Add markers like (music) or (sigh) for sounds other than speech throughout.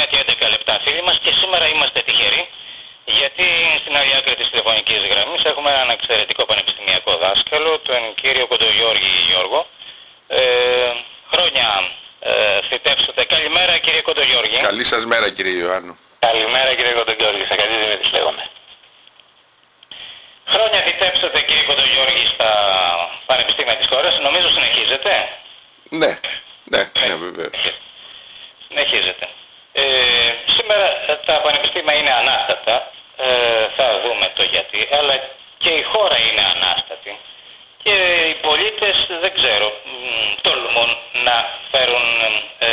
9 και 11 λεπτά φίλοι μας και σήμερα είμαστε τυχεροί γιατί στην άλλη άκρη της τηλεφωνικής γραμμής έχουμε έναν εξαιρετικό πανεπιστημιακό δάσκαλο, τον κύριο Κοντογιώργη Γιώργο. Ε, χρόνια ε, φυτέψατε. Καλημέρα κύριε Κοντογιώργη. Καλή σας μέρα κύριε Ιωάννου. Καλημέρα κύριε Κοντογιώργη, σε καλή Δημήτρης λέγομαι. Χρόνια φυτέψατε κύριε Κοντογιώργη στα πανεπιστήμια της χώρας, νομίζω συνεχίζετε. Ναι, ναι, ναι βέβαια. Συνεχίζεται. Ε, σήμερα τα πανεπιστήμια είναι ανάστατα, ε, θα δούμε το γιατί, αλλά και η χώρα είναι ανάστατη. Και οι πολίτες δεν ξέρω, τολμούν να φέρουν ε,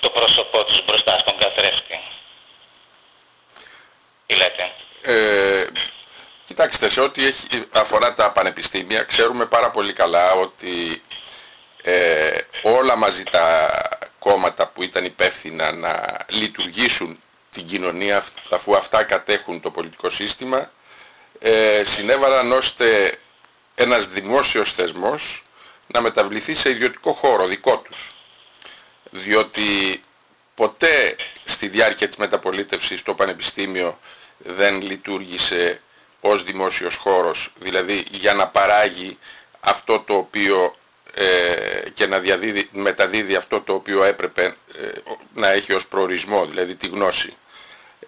το πρόσωπό τους μπροστά στον καθρέφτη. Τι λέτε; Ε, κοιτάξτε, σε ό,τι αφορά τα πανεπιστήμια, ξέρουμε πάρα πολύ καλά ότι ε, όλα μαζί τα κόμματα που ήταν υπεύθυνα να λειτουργήσουν την κοινωνία αφού αυτά κατέχουν το πολιτικό σύστημα ε, συνέβαλαν ώστε ένας δημόσιος θεσμός να μεταβληθεί σε ιδιωτικό χώρο δικό τους. Διότι ποτέ στη διάρκεια της μεταπολίτευσης το Πανεπιστήμιο δεν λειτουργήσε ως δημόσιος χώρος, δηλαδή για να παράγει αυτό το οποίο ε, και να διαδίδει, μεταδίδει αυτό το οποίο έπρεπε ε, να έχει ως προορισμό, δηλαδή τη γνώση.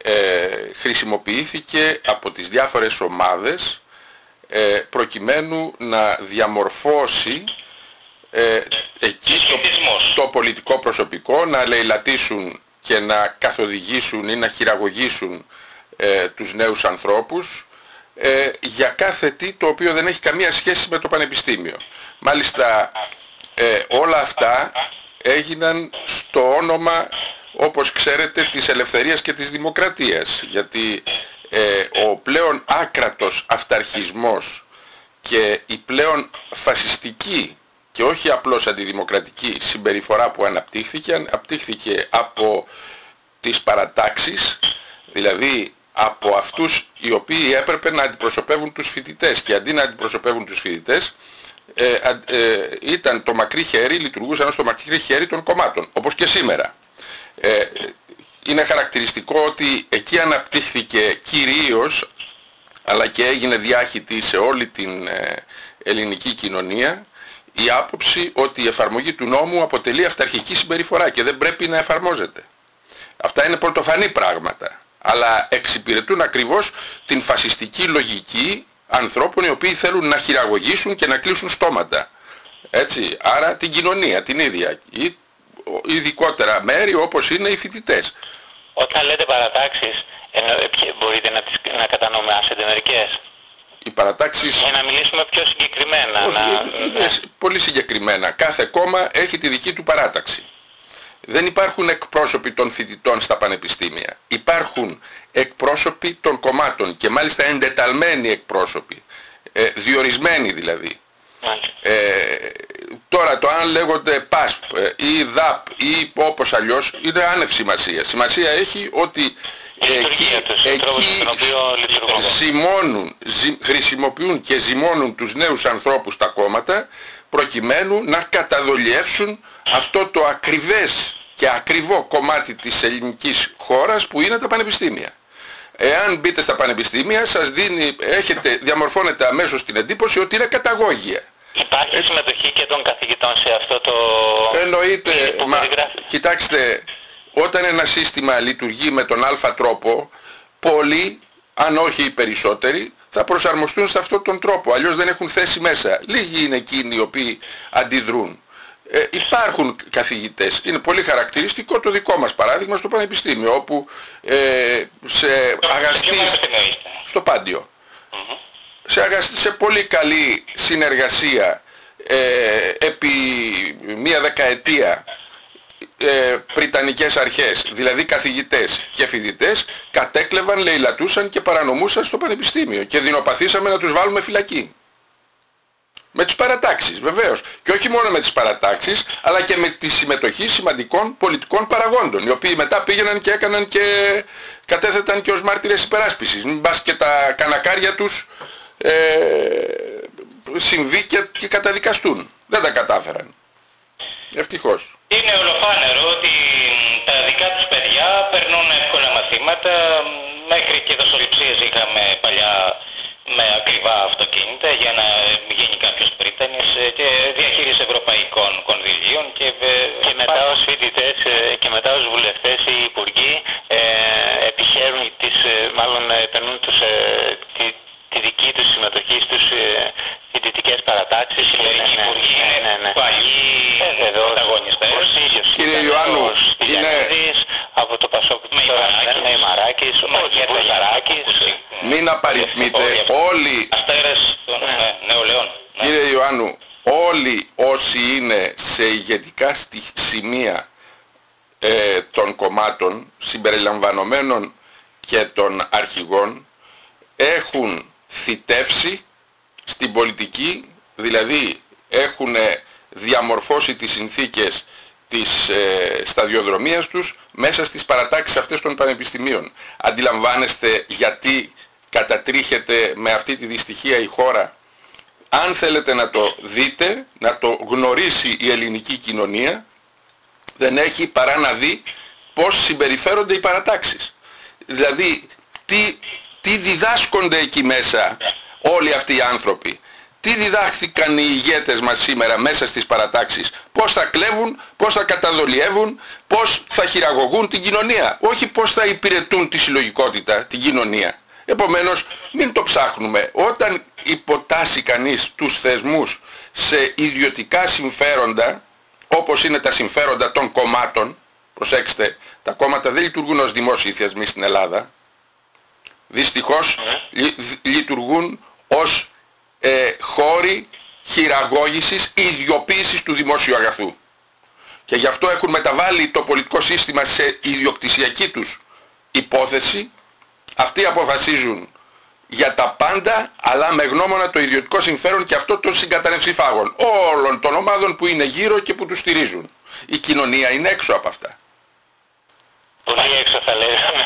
Ε, χρησιμοποιήθηκε από τις διάφορες ομάδες ε, προκειμένου να διαμορφώσει ε, εκεί το, το, πολιτικό προσωπικό, να λαιλατίσουν και να καθοδηγήσουν ή να χειραγωγήσουν ε, τους νέους ανθρώπους ε, για κάθε τι το οποίο δεν έχει καμία σχέση με το πανεπιστήμιο. Μάλιστα ε, όλα αυτά έγιναν στο όνομα όπως ξέρετε της ελευθερίας και της δημοκρατίας. Γιατί ε, ο πλέον άκρατος αυταρχισμός και η πλέον φασιστική και όχι απλώς αντιδημοκρατική συμπεριφορά που αναπτύχθηκε, αναπτύχθηκε από τις παρατάξεις, δηλαδή από αυτούς οι οποίοι έπρεπε να αντιπροσωπεύουν τους φοιτητές. Και αντί να αντιπροσωπεύουν τους φοιτητές ε, ε, ήταν το μακρύ χέρι, λειτουργούσαν ως το μακρύ χέρι των κομμάτων, όπως και σήμερα. Ε, είναι χαρακτηριστικό ότι εκεί αναπτύχθηκε κυρίως, αλλά και έγινε διάχυτη σε όλη την ε, ελληνική κοινωνία, η άποψη ότι η εφαρμογή του νόμου αποτελεί αυταρχική συμπεριφορά και δεν πρέπει να εφαρμόζεται. Αυτά είναι πρωτοφανή πράγματα, αλλά εξυπηρετούν ακριβώς την φασιστική λογική ανθρώπων οι οποίοι θέλουν να χειραγωγήσουν και να κλείσουν στόματα. Έτσι, άρα την κοινωνία την ίδια ή ειδικότερα μέρη όπως είναι οι φοιτητές. Όταν λέτε παρατάξεις, μπορείτε να, τις, να κατανομάσετε μερικές; Οι παρατάξεις... Για να μιλήσουμε πιο συγκεκριμένα. να... Ναι. Πολύ συγκεκριμένα. Κάθε κόμμα έχει τη δική του παράταξη. Δεν υπάρχουν εκπρόσωποι των φοιτητών στα πανεπιστήμια. Υπάρχουν εκπρόσωποι των κομμάτων και μάλιστα εντεταλμένοι εκπρόσωποι. Ε, διορισμένοι δηλαδή. Ε, τώρα το αν λέγονται ΠΑΣΠ ε, ή ΔΑΠ ή όπως αλλιώς είναι άνευ σημασία. Σημασία έχει ότι εκεί, εκεί ζυμώνουν, χρησιμοποιούν και ζυμώνουν τους νέους ανθρώπους τα κόμματα προκειμένου να καταδολιεύσουν αυτό το ακριβές και ακριβό κομμάτι της ελληνικής χώρας που είναι τα πανεπιστήμια. Εάν μπείτε στα πανεπιστήμια σας δίνει, έχετε, διαμορφώνετε αμέσως την εντύπωση ότι είναι καταγόγια. Υπάρχει συμμετοχή και των καθηγητών σε αυτό το... Εννοείται, μα, κοιτάξτε, όταν ένα σύστημα λειτουργεί με τον αλφα τρόπο, πολλοί, αν όχι οι περισσότεροι, θα προσαρμοστούν σε αυτόν τον τρόπο. Αλλιώς δεν έχουν θέση μέσα. Λίγοι είναι εκείνοι οι οποίοι αντιδρούν. Ε, υπάρχουν καθηγητές. Είναι πολύ χαρακτηριστικό το δικό μας παράδειγμα στο Πανεπιστήμιο, όπου ε, σε αγαστή... Στο Πάντιο. Σε, αγαστή, σε πολύ καλή συνεργασία ε, επί μία δεκαετία ε, πριτανικές αρχές, δηλαδή καθηγητές και φοιτητές, κατέκλεβαν, λαιλατούσαν και παρανομούσαν στο Πανεπιστήμιο και δεινοπαθήσαμε να τους βάλουμε φυλακή. Με τις παρατάξεις βεβαίως. Και όχι μόνο με τις παρατάξεις, αλλά και με τη συμμετοχή σημαντικών πολιτικών παραγόντων, οι οποίοι μετά πήγαιναν και έκαναν και κατέθεταν και ως μάρτυρες υπεράσπισης. Μην πας και τα κανακάρια τους ε, συμβεί και, και καταδικαστούν. Δεν τα κατάφεραν. Ευτυχώς. Είναι ολοφάνερο ότι τα δικά τους παιδιά καλά, περνούν εύκολα μαθήματα, μέχρι και δοσοληψίες είχαμε παλιά με ακριβά αυτοκίνητα για να γίνει κάποιος πρίτανης ε, και διαχείριση ευρωπαϊκών κονδυλίων και, ε, και μετά ως φοιτητές ε, και μετά ως βουλευτές οι υπουργοί ε, επιχαίρουν τις, μάλλον περνούν τους, τη, τη, δική τους συμμετοχή στους φοιτητικές παρατάξεις. Οι μερικοί υπουργοί είναι ναι, ναι. παλιοί πρωταγωνιστές. Ο Σύριος Κύριε Ιωάννου, είναι... από το Πασόκ με Μαράκης, ο Μαργέρης Μην απαριθμείτε όλοι... Αστέρες των ναι. νεολαίων. Κύριε Ιωάννου, όλοι όσοι είναι σε ηγετικά σημεία ε, των κομμάτων συμπεριλαμβανομένων και των αρχηγών έχουν θητεύσει στην πολιτική, δηλαδή έχουν διαμορφώσει τις συνθήκες της ε, σταδιοδρομίας τους μέσα στις παρατάξεις αυτές των πανεπιστημίων. Αντιλαμβάνεστε γιατί κατατρίχεται με αυτή τη δυστυχία η χώρα; Αν θέλετε να το δείτε, να το γνωρίσει η ελληνική κοινωνία, δεν έχει παρά να δει πώς συμπεριφέρονται οι παρατάξεις. Δηλαδή, τι, τι διδάσκονται εκεί μέσα όλοι αυτοί οι άνθρωποι; Τι διδάχθηκαν οι ηγέτες μας σήμερα μέσα στις παρατάξεις; Πώς θα κλέβουν, πώς θα καταδολιεύουν, πώς θα χειραγωγούν την κοινωνία; Όχι πώς θα υπηρετούν τη συλλογικότητα, την κοινωνία. Επομένως μην το ψάχνουμε. Όταν υποτάσσει κανείς τους θεσμούς σε ιδιωτικά συμφέροντα, όπως είναι τα συμφέροντα των κομμάτων, προσέξτε, τα κόμματα δεν λειτουργούν ως δημόσιοι θεσμοί στην Ελλάδα, δυστυχώς λειτουργούν ως ε, χώροι χειραγώγησης ιδιοποίησης του δημόσιου αγαθού. Και γι' αυτό έχουν μεταβάλει το πολιτικό σύστημα σε ιδιοκτησιακή τους υπόθεση. Αυτοί αποφασίζουν για τα πάντα, αλλά με γνώμονα το ιδιωτικό συμφέρον και αυτό των συγκατανευσιφάγων όλων των ομάδων που είναι γύρω και που τους στηρίζουν. Η κοινωνία είναι έξω από αυτά. Πολύ έξω θα λέγαμε,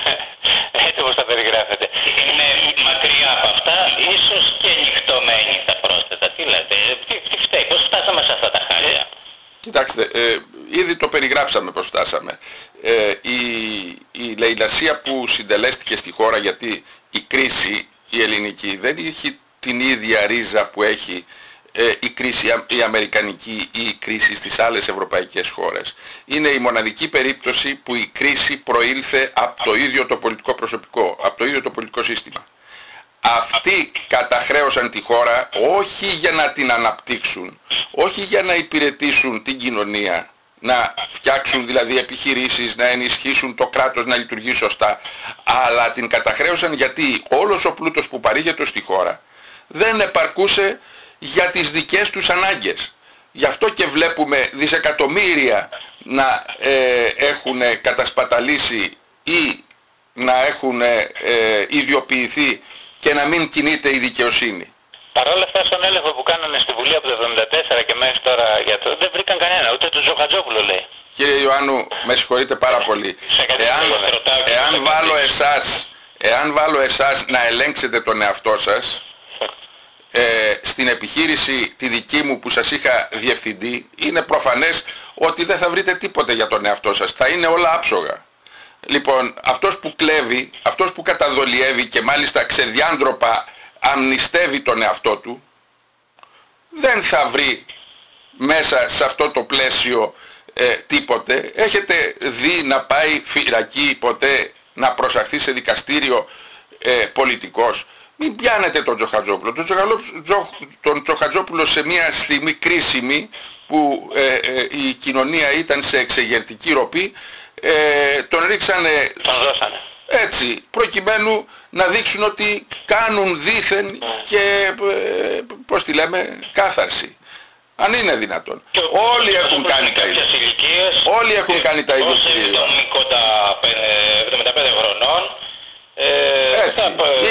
έτσι όπως τα περιγράφετε. Είναι μακριά από αυτά, ίσως και νυχτωμένη τα πρόσθετα. Τι λέτε, τι, τι φταίει, πώς φτάσαμε σε αυτά τα χάλια. Κοιτάξτε, ε, ήδη το περιγράψαμε πώς φτάσαμε. Ε, η, η λαιλασία που συντελέστηκε στη χώρα γιατί η κρίση η ελληνική δεν έχει την ίδια ρίζα που έχει ε, η κρίση η αμερικανική ή η κρίση στις άλλες ευρωπαϊκές χώρες. Είναι η μοναδική περίπτωση που η κρίση προήλθε από το ίδιο το πολιτικό προσωπικό, από το ίδιο το πολιτικό σύστημα. Αυτοί καταχρέωσαν τη χώρα όχι για να την αναπτύξουν, όχι για να υπηρετήσουν την κοινωνία, να φτιάξουν δηλαδή επιχειρήσεις, να ενισχύσουν το κράτος να λειτουργεί σωστά, αλλά την καταχρέωσαν γιατί όλος ο πλούτος που παρήγεται στη χώρα δεν επαρκούσε για τις δικές τους ανάγκες. Γι' αυτό και βλέπουμε δισεκατομμύρια να ε, έχουν κατασπαταλήσει ή να έχουν ε, ιδιοποιηθεί και να μην κινείται η δικαιοσύνη. Παρ' όλα αυτά στον έλεγχο που κάνανε στη Βουλή από το 1974 και μέχρι τώρα για το... δεν βρήκαν κανένα, ούτε τον Τζοχατζόπουλο λέει. Κύριε Ιωάννου, με συγχωρείτε πάρα πολύ. Εάν, εάν, βάλω εσάς, εάν βάλω εσάς να ελέγξετε τον εαυτό σας, ε, στην επιχείρηση τη δική μου που σας είχα διευθυντή είναι προφανές ότι δεν θα βρείτε τίποτε για τον εαυτό σας. Θα είναι όλα άψογα. Λοιπόν, αυτός που κλέβει, αυτός που καταδολιεύει και μάλιστα ξεδιάντροπα αμνηστεύει τον εαυτό του, δεν θα βρει μέσα σε αυτό το πλαίσιο ε, τίποτε. Έχετε δει να πάει φυλακή ποτέ να προσαχθεί σε δικαστήριο ε, πολιτικός. Μην πιάνετε τον Τζοχατζόπουλο. Τον, τον Τζοχατζόπουλο σε μια στιγμή κρίσιμη που ε, ε, η κοινωνία ήταν σε εξεγερτική ροπή, ε, τον ρίξανε... Τον δώσανε. Έτσι, προκειμένου να δείξουν ότι κάνουν δήθεν και, ε, πώς τη λέμε, κάθαρση. Αν είναι δυνατόν. Όλοι έχουν κάνει τα ίδια. Όλοι έχουν κάνει τα ίδια. Όσοι κοντά 75 χρονών ε, Έτσι.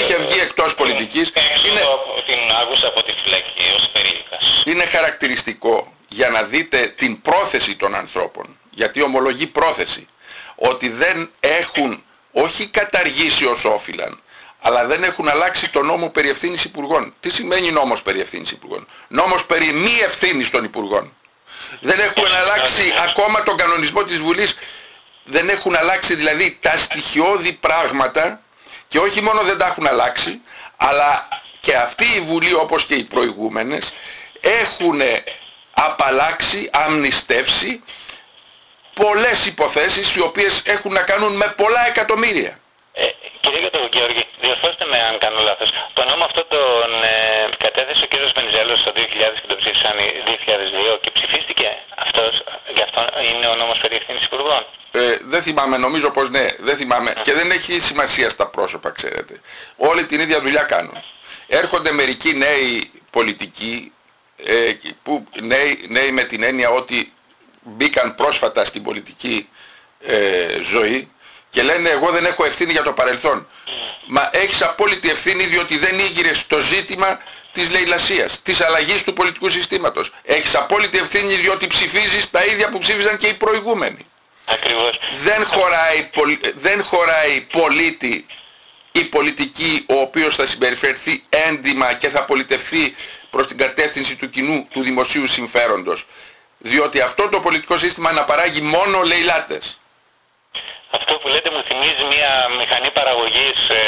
Είχε βγει εκτός πολιτικής. Είναι... την άκουσα από τη φυλακή ως περίλικας. Είναι χαρακτηριστικό για να δείτε την πρόθεση των ανθρώπων, γιατί ομολογεί πρόθεση, ότι δεν έχουν όχι καταργήσει ως όφυλαν, αλλά δεν έχουν αλλάξει το νόμο περί ευθύνης υπουργών. Τι σημαίνει νόμος περί ευθύνης υπουργών; Νόμος περί μη ευθύνης των υπουργών. Δεν έχουν αλλάξει ακόμα τον κανονισμό της Βουλής δεν έχουν αλλάξει δηλαδή τα στοιχειώδη πράγματα και όχι μόνο δεν τα έχουν αλλάξει, αλλά και αυτή η Βουλή όπως και οι προηγούμενες έχουν απαλλάξει, αμνηστεύσει πολλές υποθέσεις οι οποίες έχουν να κάνουν με πολλά εκατομμύρια. Ε, κύριε Γεωργή, διορθώστε με αν κάνω λάθος. Το νόμο αυτό τον ε, κατέθεσε ο κύριος Βενιζέλος το 2000 και το ψήφισαν 2002 και ψηφίστηκε αυτός, γι' αυτό είναι ο νόμος περί ευθύνης υπουργών. Ε, δεν θυμάμαι, νομίζω πως ναι, δεν θυμάμαι. Και δεν έχει σημασία στα πρόσωπα, ξέρετε. Όλοι την ίδια δουλειά κάνουν. Έρχονται μερικοί νέοι πολιτικοί, ε, που, νέοι, νέοι με την έννοια ότι μπήκαν πρόσφατα στην πολιτική ε, ζωή και λένε εγώ δεν έχω ευθύνη για το παρελθόν. Μα έχεις απόλυτη ευθύνη διότι δεν ήγηρες το ζήτημα της λαιλασίας, της αλλαγής του πολιτικού συστήματος. Έχεις απόλυτη ευθύνη διότι ψηφίζεις τα ίδια που ψήφιζαν και οι προηγούμενοι. Ακριβώς. Δεν χωράει, δεν χωράει πολίτη η πολιτική ο οποίος θα συμπεριφερθεί έντιμα και θα πολιτευθεί προς την κατεύθυνση του κοινού του δημοσίου συμφέροντος. Διότι αυτό το πολιτικό σύστημα αναπαράγει μόνο λαιλάτες. Αυτό που λέτε μου θυμίζει μια μηχανή παραγωγής ε,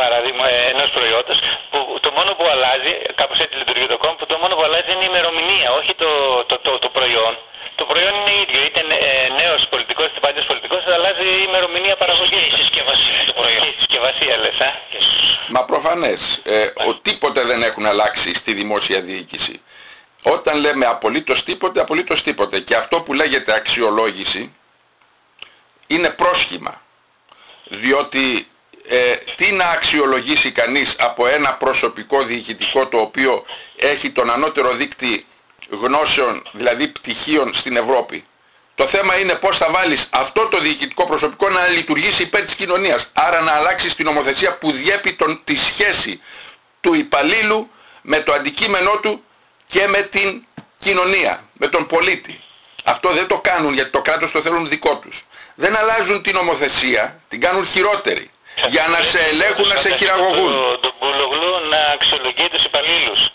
παραδείγμα, ε, ενός προϊόντος που το μόνο που αλλάζει, κάπως έτσι λειτουργεί το κόμμα, που το μόνο που αλλάζει είναι η ημερομηνία, όχι το, το, το, το προϊόν. Το προϊόν είναι ίδιο, είτε ε, νέος πολιτικός είτε παλιός πολιτικός, αλλάζει η ημερομηνία παραγωγής. Και η συσκευασία του προϊόν. Και η συσκευασία λες, α; Μα προφανές, ε, ο, τίποτε δεν έχουν αλλάξει στη δημόσια διοίκηση. Όταν λέμε απολύτως τίποτε, απολύτως τίποτε. Και αυτό που λέγεται αξιολόγηση, είναι πρόσχημα. Διότι ε, τι να αξιολογήσει κανείς από ένα προσωπικό διοικητικό το οποίο έχει τον ανώτερο δίκτυ γνώσεων, δηλαδή πτυχίων στην Ευρώπη. Το θέμα είναι πώς θα βάλεις αυτό το διοικητικό προσωπικό να λειτουργήσει υπέρ της κοινωνίας. Άρα να αλλάξεις την νομοθεσία που διέπει τον, τη σχέση του υπαλλήλου με το αντικείμενό του και με την κοινωνία, με τον πολίτη. Αυτό δεν το κάνουν γιατί το κράτος το θέλουν δικό τους δεν αλλάζουν την ομοθεσία, την κάνουν χειρότερη. Για να σε ελέγχουν, να σε χειραγωγούν. Τον Μπουλογλού να αξιολογεί τους υπαλλήλους.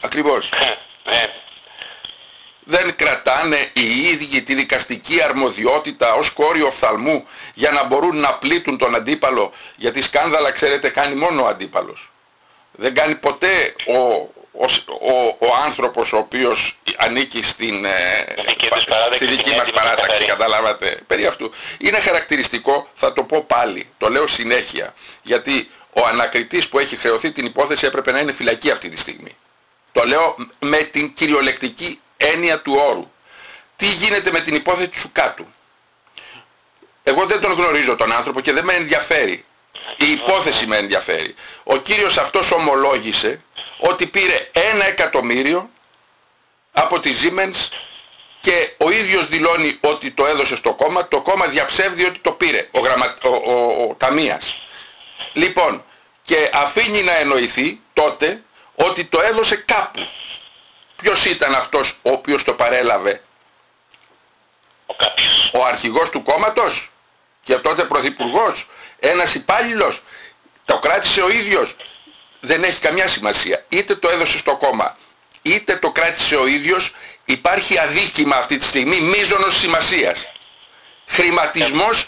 Ακριβώς. Ναι. Δεν κρατάνε οι ίδιοι τη δικαστική αρμοδιότητα ως κόριο οφθαλμού για να μπορούν να πλήττουν τον αντίπαλο. Γιατί σκάνδαλα ξέρετε κάνει μόνο ο αντίπαλος. Δεν κάνει ποτέ ο, ο, ο, ο άνθρωπος ο οποίος ανήκει στην, ε, στη δική μας παράταξη, καταλάβατε, περί αυτού. Είναι χαρακτηριστικό, θα το πω πάλι, το λέω συνέχεια, γιατί ο ανακριτής που έχει χρεωθεί την υπόθεση έπρεπε να είναι φυλακή αυτή τη στιγμή. Το λέω με την κυριολεκτική έννοια του όρου. Τι γίνεται με την υπόθεση του Σουκάτου; Εγώ δεν τον γνωρίζω τον άνθρωπο και δεν με ενδιαφέρει. Η υπόθεση με ενδιαφέρει. Ο κύριος αυτός ομολόγησε ότι πήρε ένα εκατομμύριο από τη Siemens και ο ίδιος δηλώνει ότι το έδωσε στο κόμμα, το κόμμα διαψεύδει ότι το πήρε, ο, γραμμα... ο, ο, ο Ταμίας. Λοιπόν, και αφήνει να εννοηθεί τότε ότι το έδωσε κάπου. Ποιος ήταν αυτός ο οποίος το παρέλαβε; Ο κάποιος. Ο αρχηγός του κόμματος και τότε πρωθυπουργός ένας υπάλληλος το κράτησε ο ίδιος δεν έχει καμιά σημασία. Είτε το έδωσε στο κόμμα είτε το κράτησε ο ίδιος υπάρχει αδίκημα αυτή τη στιγμή μίζωνος σημασίας. Χρηματισμός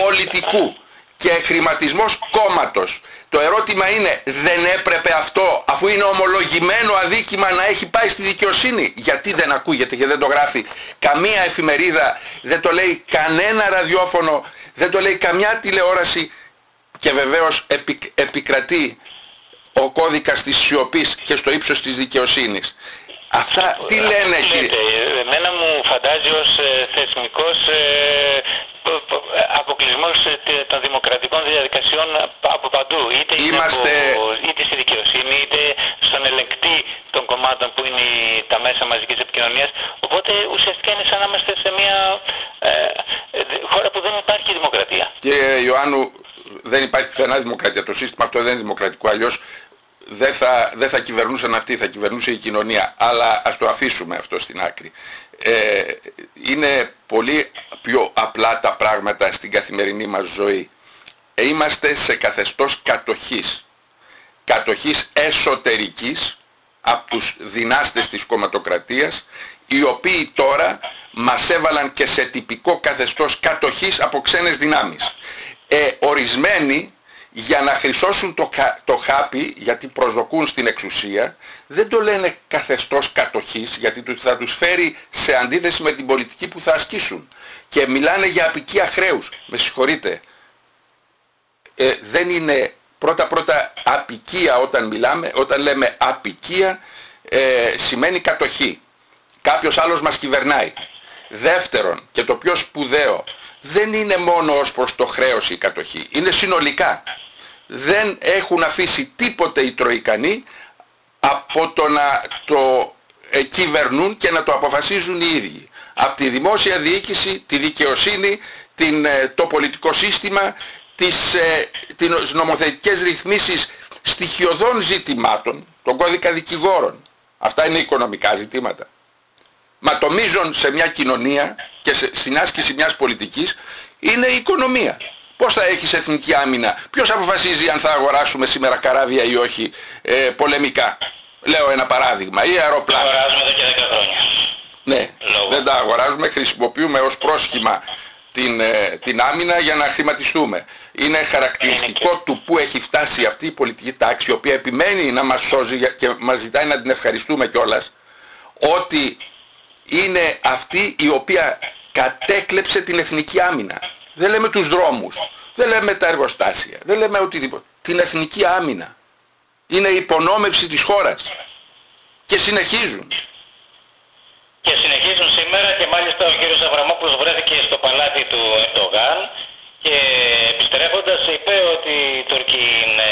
πολιτικού και χρηματισμός κόμματος. Το ερώτημα είναι δεν έπρεπε αυτό αφού είναι ομολογημένο αδίκημα να έχει πάει στη δικαιοσύνη; Γιατί δεν ακούγεται και δεν το γράφει καμία εφημερίδα δεν το λέει κανένα ραδιόφωνο δεν το λέει καμιά τηλεόραση και βεβαίως επικρατεί ο κώδικας της σιωπής και στο ύψος της δικαιοσύνης. Αυτά τι λένε κύριε; Εμένα μου φαντάζει ως ε, θεσμικός ε, αποκλεισμός ε, των δημοκρατικών διαδικασιών από παντού. Είτε, Είμαστε... είτε στη δικαιοσύνη, είτε στον ελεγκτή των κομμάτων που είναι τα μέσα μαζικής επικοινωνίας. Οπότε ουσιαστικά είναι σαν να είμαστε σε μια ε, χώρα που δεν υπάρχει δημοκρατία. Κύριε Ιωάννου, δεν υπάρχει πουθενά δημοκρατία. Το σύστημα αυτό δεν είναι δημοκρατικό. Αλλιώς δεν θα, δεν θα κυβερνούσαν αυτοί, θα κυβερνούσε η κοινωνία. Αλλά ας το αφήσουμε αυτό στην άκρη. Ε, είναι πολύ πιο απλά τα πράγματα στην καθημερινή μας ζωή. Ε, είμαστε σε καθεστώς κατοχής. Κατοχής εσωτερικής από τους δυνάστες της κομματοκρατίας οι οποίοι τώρα μας έβαλαν και σε τυπικό καθεστώς κατοχής από ξένες δυνάμεις. Ε, ορισμένοι για να χρυσώσουν το, το χάπι, γιατί προσδοκούν στην εξουσία, δεν το λένε καθεστώς κατοχής, γιατί θα τους φέρει σε αντίθεση με την πολιτική που θα ασκήσουν. Και μιλάνε για απικία χρέους. Με συγχωρείτε. Ε, δεν είναι πρώτα-πρώτα απικία όταν μιλάμε, όταν λέμε απικία ε, σημαίνει κατοχή. Κάποιος άλλος μας κυβερνάει. Δεύτερον, και το πιο σπουδαίο, δεν είναι μόνο ως προς το χρέος η κατοχή, είναι συνολικά. Δεν έχουν αφήσει τίποτε οι Τροϊκανοί από το να το ε, κυβερνούν και να το αποφασίζουν οι ίδιοι. Από τη δημόσια διοίκηση, τη δικαιοσύνη, την, ε, το πολιτικό σύστημα, τις, ε, τις νομοθετικές ρυθμίσεις στοιχειωδών ζητημάτων, τον κώδικα δικηγόρων. Αυτά είναι οικονομικά ζητήματα. Μα το μείζον σε μια κοινωνία και σε, στην άσκηση μιας πολιτικής είναι η οικονομία. Πώς θα έχεις εθνική άμυνα, ποιος αποφασίζει αν θα αγοράσουμε σήμερα καράβια ή όχι ε, πολεμικά; Λέω ένα παράδειγμα, ή αεροπλάνα. Τα αγοράζουμε εδώ και 10 χρόνια. Ναι, δεν τα αγοράζουμε, χρησιμοποιούμε ως πρόσχημα την, ε, την άμυνα για να χρηματιστούμε. Είναι χαρακτηριστικό του που έχει φτάσει αυτή η πολιτική τάξη, η οποία επιμένει να μας σώζει και μας ζητάει να την ευχαριστούμε κιόλας, ότι είναι αυτή η οποία κατέκλεψε την εθνική άμυνα. Δεν λέμε τους δρόμους, δεν λέμε τα εργοστάσια, δεν λέμε οτιδήποτε. Την εθνική άμυνα. Είναι υπονόμευση της χώρας. Και συνεχίζουν. Και συνεχίζουν σήμερα και μάλιστα ο κύριος Αβραμόπουλος βρέθηκε στο παλάτι του Ερντογάν και επιστρέφοντας είπε ότι οι Τούρκοι είναι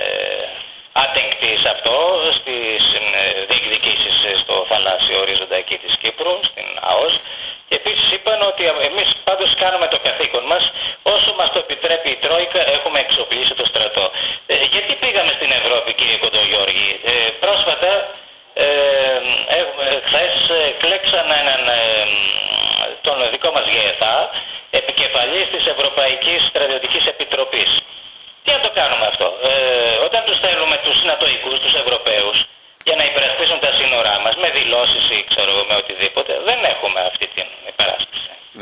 ε, άτεγκτοι σε αυτό, στις ε, διεκδικήσεις στο θαλάσσιο ορίζοντα εκεί της Κύπρου, στην ΑΟΣ και επίσης είπαν ότι εμείς πάντως κάνουμε το καθήκον μας, όσο μας το επιτρέπει η Τρόικα έχουμε εξοπλίσει το στρατό. Ε, γιατί πήγαμε στην Ευρώπη κύριε Κοντογιώργη; Ε, πρόσφατα ε, χθες κλέξαν έναν, τον δικό μας ΓΕΘΑ, επικεφαλής της Ευρωπαϊκής Στρατιωτικής Επιτροπής. Τι να το κάνουμε αυτό; Ε, όταν τους θέλουμε τους συνατοικούς, τους Ευρωπαίους, για να υπερασπίσουν τα σύνορά μας με δηλώσεις ή ξέρω εγώ με οτιδήποτε, δεν έχουμε αυτή την υπεράσπιση.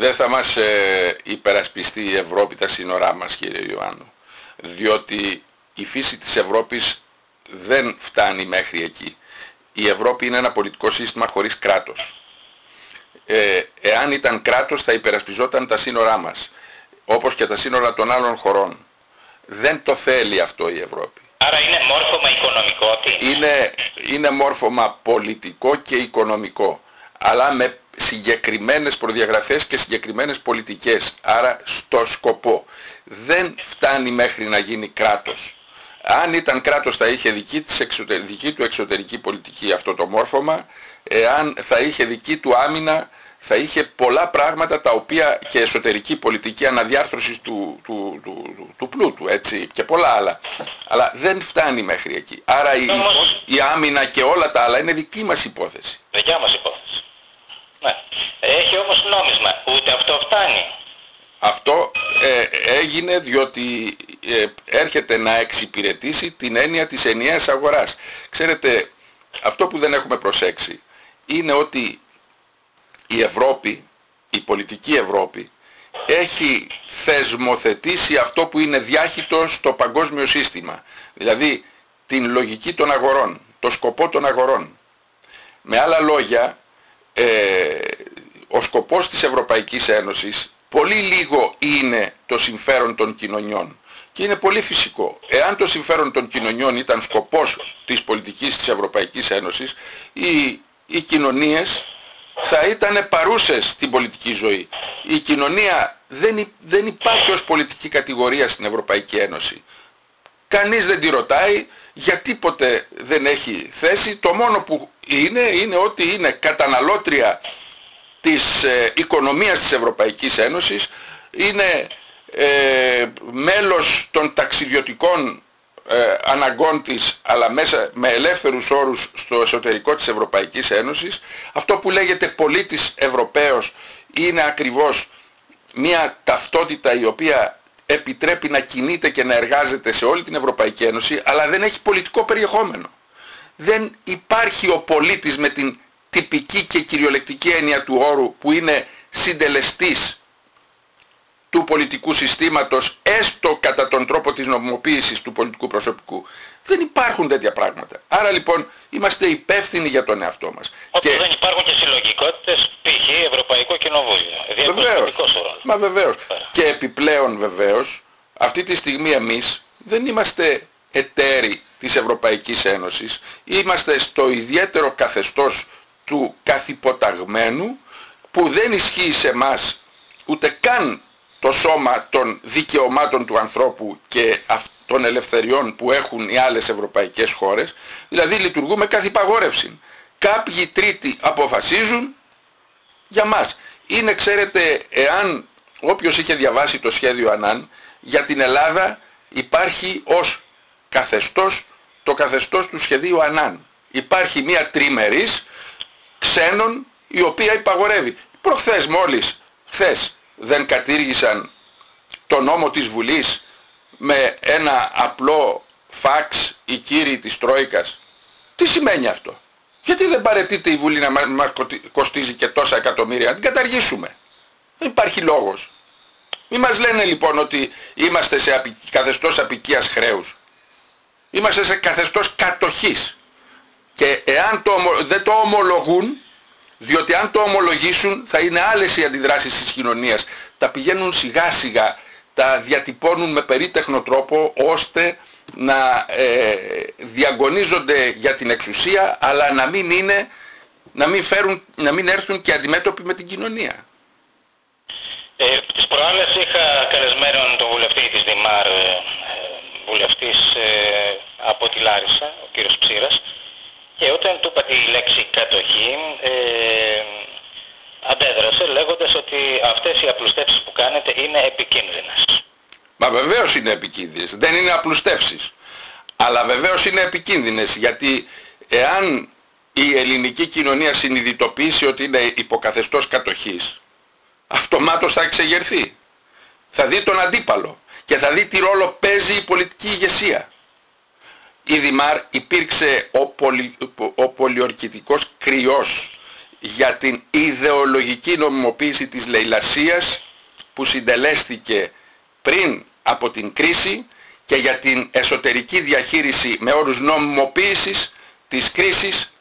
Δεν θα μας ε, υπερασπιστεί η Ευρώπη τα σύνορά μας κύριε Ιωάννου. Διότι η φύση της Ευρώπης δεν φτάνει μέχρι εκεί. Η Ευρώπη είναι ένα πολιτικό σύστημα χωρίς κράτος. Ε, εάν ήταν κράτος θα υπερασπιζόταν τα σύνορά μας. Όπως και τα σύνορα των άλλων χωρών. Δεν το θέλει αυτό η Ευρώπη. Άρα είναι μόρφωμα οικονομικό, τι είναι; Είναι μόρφωμα πολιτικό και οικονομικό. Αλλά με συγκεκριμένες προδιαγραφές και συγκεκριμένες πολιτικές. Άρα στο σκοπό. Δεν φτάνει μέχρι να γίνει κράτος. Αν ήταν κράτος θα είχε δική, της δική του εξωτερική πολιτική αυτό το μόρφωμα. Εάν θα είχε δική του άμυνα θα είχε πολλά πράγματα τα οποία και εσωτερική πολιτική αναδιάρθρωσης του, του, του, του, πλούτου έτσι και πολλά άλλα. Αλλά δεν φτάνει μέχρι εκεί. Άρα η, η άμυνα και όλα τα άλλα είναι δική μας υπόθεση. Δικιά μας υπόθεση. Ναι. Έχει όμως νόμισμα. Ούτε αυτό φτάνει. Αυτό ε, έγινε διότι ε, έρχεται να εξυπηρετήσει την έννοια της ενιαίας αγοράς. Ξέρετε, αυτό που δεν έχουμε προσέξει είναι ότι η Ευρώπη, η πολιτική Ευρώπη, έχει θεσμοθετήσει αυτό που είναι διάχυτο στο παγκόσμιο σύστημα. Δηλαδή την λογική των αγορών, το σκοπό των αγορών. Με άλλα λόγια, ε, ο σκοπός της Ευρωπαϊκής Ένωσης πολύ λίγο είναι το συμφέρον των κοινωνιών. Και είναι πολύ φυσικό. Εάν το συμφέρον των κοινωνιών ήταν σκοπός της πολιτικής της Ευρωπαϊκής Ένωσης, οι, οι κοινωνίες θα ήταν παρούσες στην πολιτική ζωή. Η κοινωνία δεν, δεν υπάρχει ως πολιτική κατηγορία στην Ευρωπαϊκή Ένωση. Κανείς δεν τη ρωτάει, για τίποτε δεν έχει θέση. Το μόνο που είναι, είναι ότι είναι καταναλώτρια της ε, οικονομίας της Ευρωπαϊκής Ένωσης, είναι ε, μέλος των ταξιδιωτικών ε, αναγκών της αλλά μέσα με ελεύθερους όρους στο εσωτερικό της Ευρωπαϊκής Ένωσης αυτό που λέγεται πολίτης Ευρωπαίος είναι ακριβώς μια ταυτότητα η οποία επιτρέπει να κινείται και να εργάζεται σε όλη την Ευρωπαϊκή Ένωση αλλά δεν έχει πολιτικό περιεχόμενο. Δεν υπάρχει ο πολίτης με την τυπική και κυριολεκτική έννοια του όρου που είναι συντελεστής του πολιτικού συστήματος έστω κατά τον τρόπο της νομιμοποίησης του πολιτικού προσωπικού. Δεν υπάρχουν τέτοια πράγματα. Άρα λοιπόν είμαστε υπεύθυνοι για τον εαυτό μας. Όπως και... δεν υπάρχουν και συλλογικότητες π.χ. Ευρωπαϊκό Κοινοβούλιο. Βεβαίως. Μα βεβαίως. Και επιπλέον βεβαίως αυτή τη στιγμή εμείς δεν είμαστε εταίροι της Ευρωπαϊκής Ένωσης. Είμαστε στο ιδιαίτερο καθεστώς του καθυποταγμένου που δεν ισχύει σε μας ούτε καν το σώμα των δικαιωμάτων του ανθρώπου και των ελευθεριών που έχουν οι άλλες ευρωπαϊκές χώρες. Δηλαδή λειτουργούμε καθ' υπαγόρευση. Κάποιοι τρίτοι αποφασίζουν για μας. Είναι ξέρετε εάν όποιος είχε διαβάσει το σχέδιο Ανάν για την Ελλάδα υπάρχει ως καθεστώς το καθεστώς του σχεδίου Ανάν. Υπάρχει μια τριμερής ξένων η οποία υπαγορεύει. Προχθές μόλις, χθες δεν κατήργησαν το νόμο της Βουλής με ένα απλό φάξ οι κύριοι της Τρόικας. Τι σημαίνει αυτό; Γιατί δεν παρετείται η Βουλή να μας κοστίζει και τόσα εκατομμύρια; Να την καταργήσουμε. Δεν υπάρχει λόγος. Μη μας λένε λοιπόν ότι είμαστε σε καθεστώς απικίας χρέους. Είμαστε σε καθεστώς κατοχής. Και εάν το, δεν το ομολογούν, διότι αν το ομολογήσουν θα είναι άλλες οι αντιδράσεις της κοινωνίας. Τα πηγαίνουν σιγά σιγά, τα διατυπώνουν με περίτεχνο τρόπο ώστε να ε, διαγωνίζονται για την εξουσία αλλά να μην είναι, να μην, φέρουν, να μην έρθουν και αντιμέτωποι με την κοινωνία. Ε, τις προάλλες είχα καλεσμένο τον βουλευτή της Δημάρ, ε, βουλευτής ε, από τη Λάρισα, ο κύριος Ψήρας, και όταν του είπα τη λέξη κατοχή, ε, αντέδρασε λέγοντας ότι αυτές οι απλουστεύσεις που κάνετε είναι επικίνδυνες. Μα βεβαίως είναι επικίνδυνες. Δεν είναι απλουστεύσεις. Αλλά βεβαίως είναι επικίνδυνες γιατί εάν η ελληνική κοινωνία συνειδητοποιήσει ότι είναι υποκαθεστώς κατοχής, αυτομάτως θα εξεγερθεί. Θα δει τον αντίπαλο και θα δει τι ρόλο παίζει η πολιτική ηγεσία η Δημάρ υπήρξε ο, πολυ, ο πολιορκητικός κρυός για την ιδεολογική νομιμοποίηση της λαιλασίας που συντελέστηκε πριν από την κρίση και για την εσωτερική διαχείριση με όρους νομιμοποίησης της κρίσης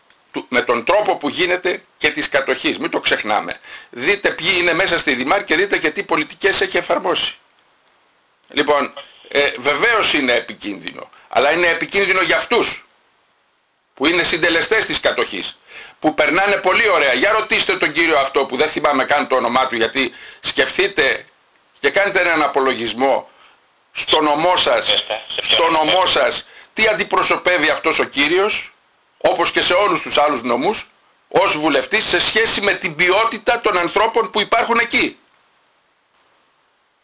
με τον τρόπο που γίνεται και της κατοχής. Μην το ξεχνάμε. Δείτε ποιοι είναι μέσα στη Δημάρ και δείτε και τι πολιτικές έχει εφαρμόσει. Λοιπόν, ε, βεβαίως είναι επικίνδυνο αλλά είναι επικίνδυνο για αυτούς που είναι συντελεστές της κατοχής που περνάνε πολύ ωραία. Για ρωτήστε τον κύριο αυτό που δεν θυμάμαι καν το όνομά του γιατί σκεφτείτε και κάνετε έναν απολογισμό στο νομό σας, στο νομό σας τι αντιπροσωπεύει αυτός ο κύριος όπως και σε όλους τους άλλους νομούς ως βουλευτής σε σχέση με την ποιότητα των ανθρώπων που υπάρχουν εκεί.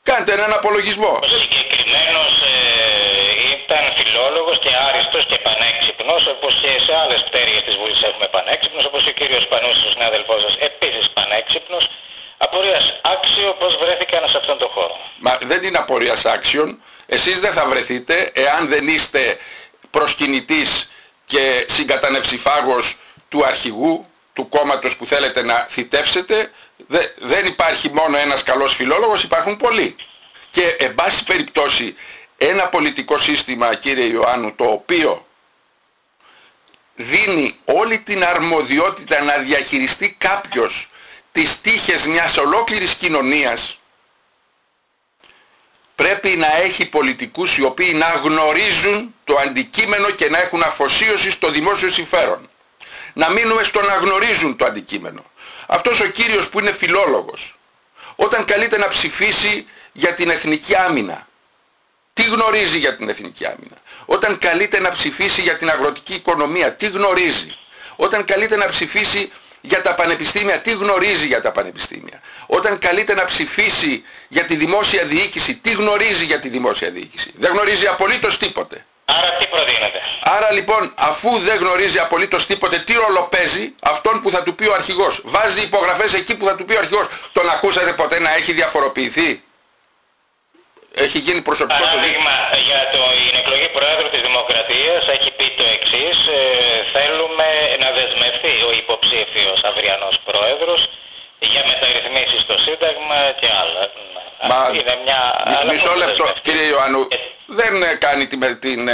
Κάντε έναν απολογισμό. Ο συγκεκριμένος ε, ήταν φιλόλογος και άριστος και πανέξυπνος, όπως και σε άλλες πτέρυγες της Βουλής έχουμε πανέξυπνος, όπως ο κύριος Πανούσης, ο συνάδελφός σας, επίσης πανέξυπνος. Απορίας άξιο πώς βρέθηκαν σε αυτόν τον χώρο. Μα δεν είναι απορίας άξιον. Εσείς δεν θα βρεθείτε εάν δεν είστε προσκυνητής και συγκατανευσιφάγος του αρχηγού, του κόμματος που θέλετε να θητεύσετε, δεν υπάρχει μόνο ένας καλός φιλόλογος, υπάρχουν πολλοί. Και εν πάση περιπτώσει ένα πολιτικό σύστημα κύριε Ιωάννου το οποίο δίνει όλη την αρμοδιότητα να διαχειριστεί κάποιος τις τύχες μιας ολόκληρης κοινωνίας πρέπει να έχει πολιτικούς οι οποίοι να γνωρίζουν το αντικείμενο και να έχουν αφοσίωση στο δημόσιο συμφέρον. Να μείνουμε στο να γνωρίζουν το αντικείμενο. Αυτός ο κύριος που είναι φιλόλογος, όταν καλείται να ψηφίσει για την εθνική άμυνα, τι γνωρίζει για την εθνική άμυνα; Όταν καλείται να ψηφίσει για την αγροτική οικονομία, τι γνωρίζει; Όταν καλείται να ψηφίσει για τα πανεπιστήμια, τι γνωρίζει για τα πανεπιστήμια; Όταν καλείται να ψηφίσει για τη δημόσια διοίκηση, τι γνωρίζει για τη δημόσια διοίκηση; Δεν γνωρίζει απολύτως τίποτε. Άρα τι προτείνεται. Άρα λοιπόν αφού δεν γνωρίζει απολύτως τίποτε τι ρόλο παίζει αυτόν που θα του πει ο αρχηγός. Βάζει υπογραφές εκεί που θα του πει ο αρχηγός. Τον ακούσατε ποτέ να έχει διαφοροποιηθεί; Ε, έχει γίνει προσωπικό το Παράδειγμα, για το, την εκλογή Προέδρου της Δημοκρατίας έχει πει το εξής, ε, θέλουμε να δεσμευτεί ο υποψήφιος αυριανός Πρόεδρος για μεταρρυθμίσεις στο Σύνταγμα και άλλα. Μα, Αυτή είναι μια... αλλά Μισό πώς λεπτό, δεσμευτεί. κύριε Ιωάννου, Ε, δεν ε, κάνει τη, με- την, ε,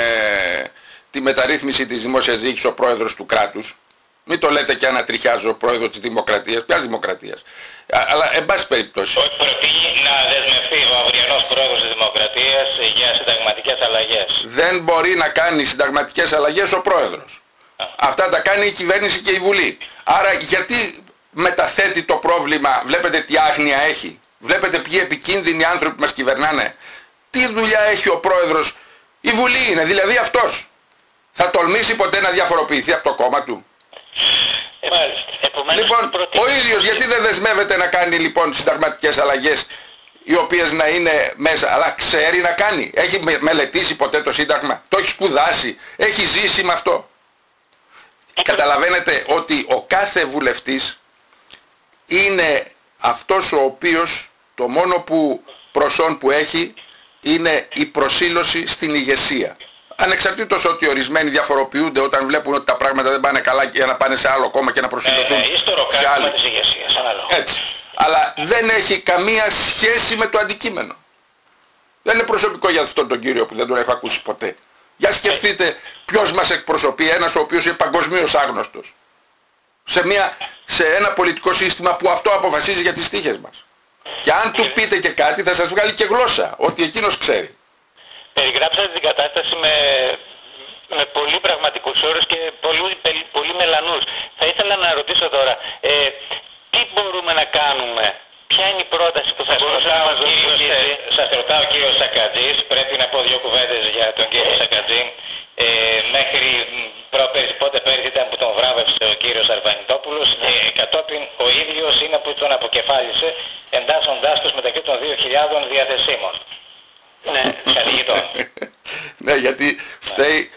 τη μεταρρύθμιση της δημόσιας διοίκησης ο πρόεδρος του κράτους. Μην το λέτε και ανατριχιάζω ο πρόεδρος της δημοκρατίας. Ποιας δημοκρατίας. Α, Αλλά εν πάση περιπτώσει. Όχι προτείνει να δεσμευτεί ο αυριανός Πρόεδρος της Δημοκρατίας για συνταγματικές αλλαγές. Δεν μπορεί να κάνει συνταγματικές αλλαγές ο πρόεδρος. Αυτά τα κάνει η κυβέρνηση και η Βουλή. Άρα γιατί μεταθέτει το πρόβλημα, βλέπετε τι άγνοια έχει. Βλέπετε ποιοι επικίνδυνοι άνθρωποι μας κυβερνάνε. Τι δουλειά έχει ο πρόεδρος; Η Βουλή είναι, δηλαδή αυτός. Θα τολμήσει ποτέ να διαφοροποιηθεί από το κόμμα του; Ε, Μάλιστα. Επομένως, Λοιπόν, προτείνω- ο ίδιος γιατί δεν δεσμεύεται να κάνει λοιπόν συνταγματικές αλλαγές οι οποίες να είναι μέσα, αλλά ξέρει να κάνει; Έχει με- μελετήσει ποτέ το Σύνταγμα, το έχει σπουδάσει, έχει ζήσει με αυτό; Καταλαβαίνετε ότι ο κάθε βουλευτής είναι αυτός ο οποίος το μόνο που προσόν που έχει είναι η προσήλωση στην ηγεσία. Ανεξαρτήτως ότι ορισμένοι διαφοροποιούνται όταν βλέπουν ότι τα πράγματα δεν πάνε καλά και να πάνε σε άλλο κόμμα και να Ε, προσιλωθούν ναι, ύστερο σε κάρτημα άλλη. της ηγεσίας, ανάλογα. Έτσι. Αλλά δεν έχει καμία σχέση με το αντικείμενο. Δεν είναι προσωπικό για αυτόν τον κύριο που δεν τον έχω ακούσει ποτέ. Για σκεφτείτε ποιος μας εκπροσωπεί, ένας ο οποίος είναι παγκοσμίως άγνωστος. Σε, μια, σε ένα πολιτικό σύστημα που αυτό αποφασίζει για τις τύχες μας. Και αν του πείτε και κάτι θα σας βγάλει και γλώσσα, ότι εκείνος ξέρει. Περιγράψατε την κατάσταση με, με πολύ πραγματικούς όρους και πολύ, πε- πολύ μελανούς. Θα ήθελα να ρωτήσω τώρα, ε, τι μπορούμε να κάνουμε, ποια είναι η πρόταση που θα Σας μπορούσε να ρωτάω, μας δώσει κύριος, λύση. ε, σας ρωτάω κύριος Σακατζής, πρέπει να πω δύο κουβέντες για τον κύριο Σακατζή. Ε, μέχρι μ, πρόπερση, πότε πέρυσι ήταν που τον βράβευσε ο κύριος Αρβανιτόπουλος και κατόπιν ο ίδιος είναι που τον αποκεφάλισε εντάσσοντάς τους μεταξύ των 2.000 διαθεσίμων. Ναι. Καθηγητών. (laughs) ναι, γιατί φταίει,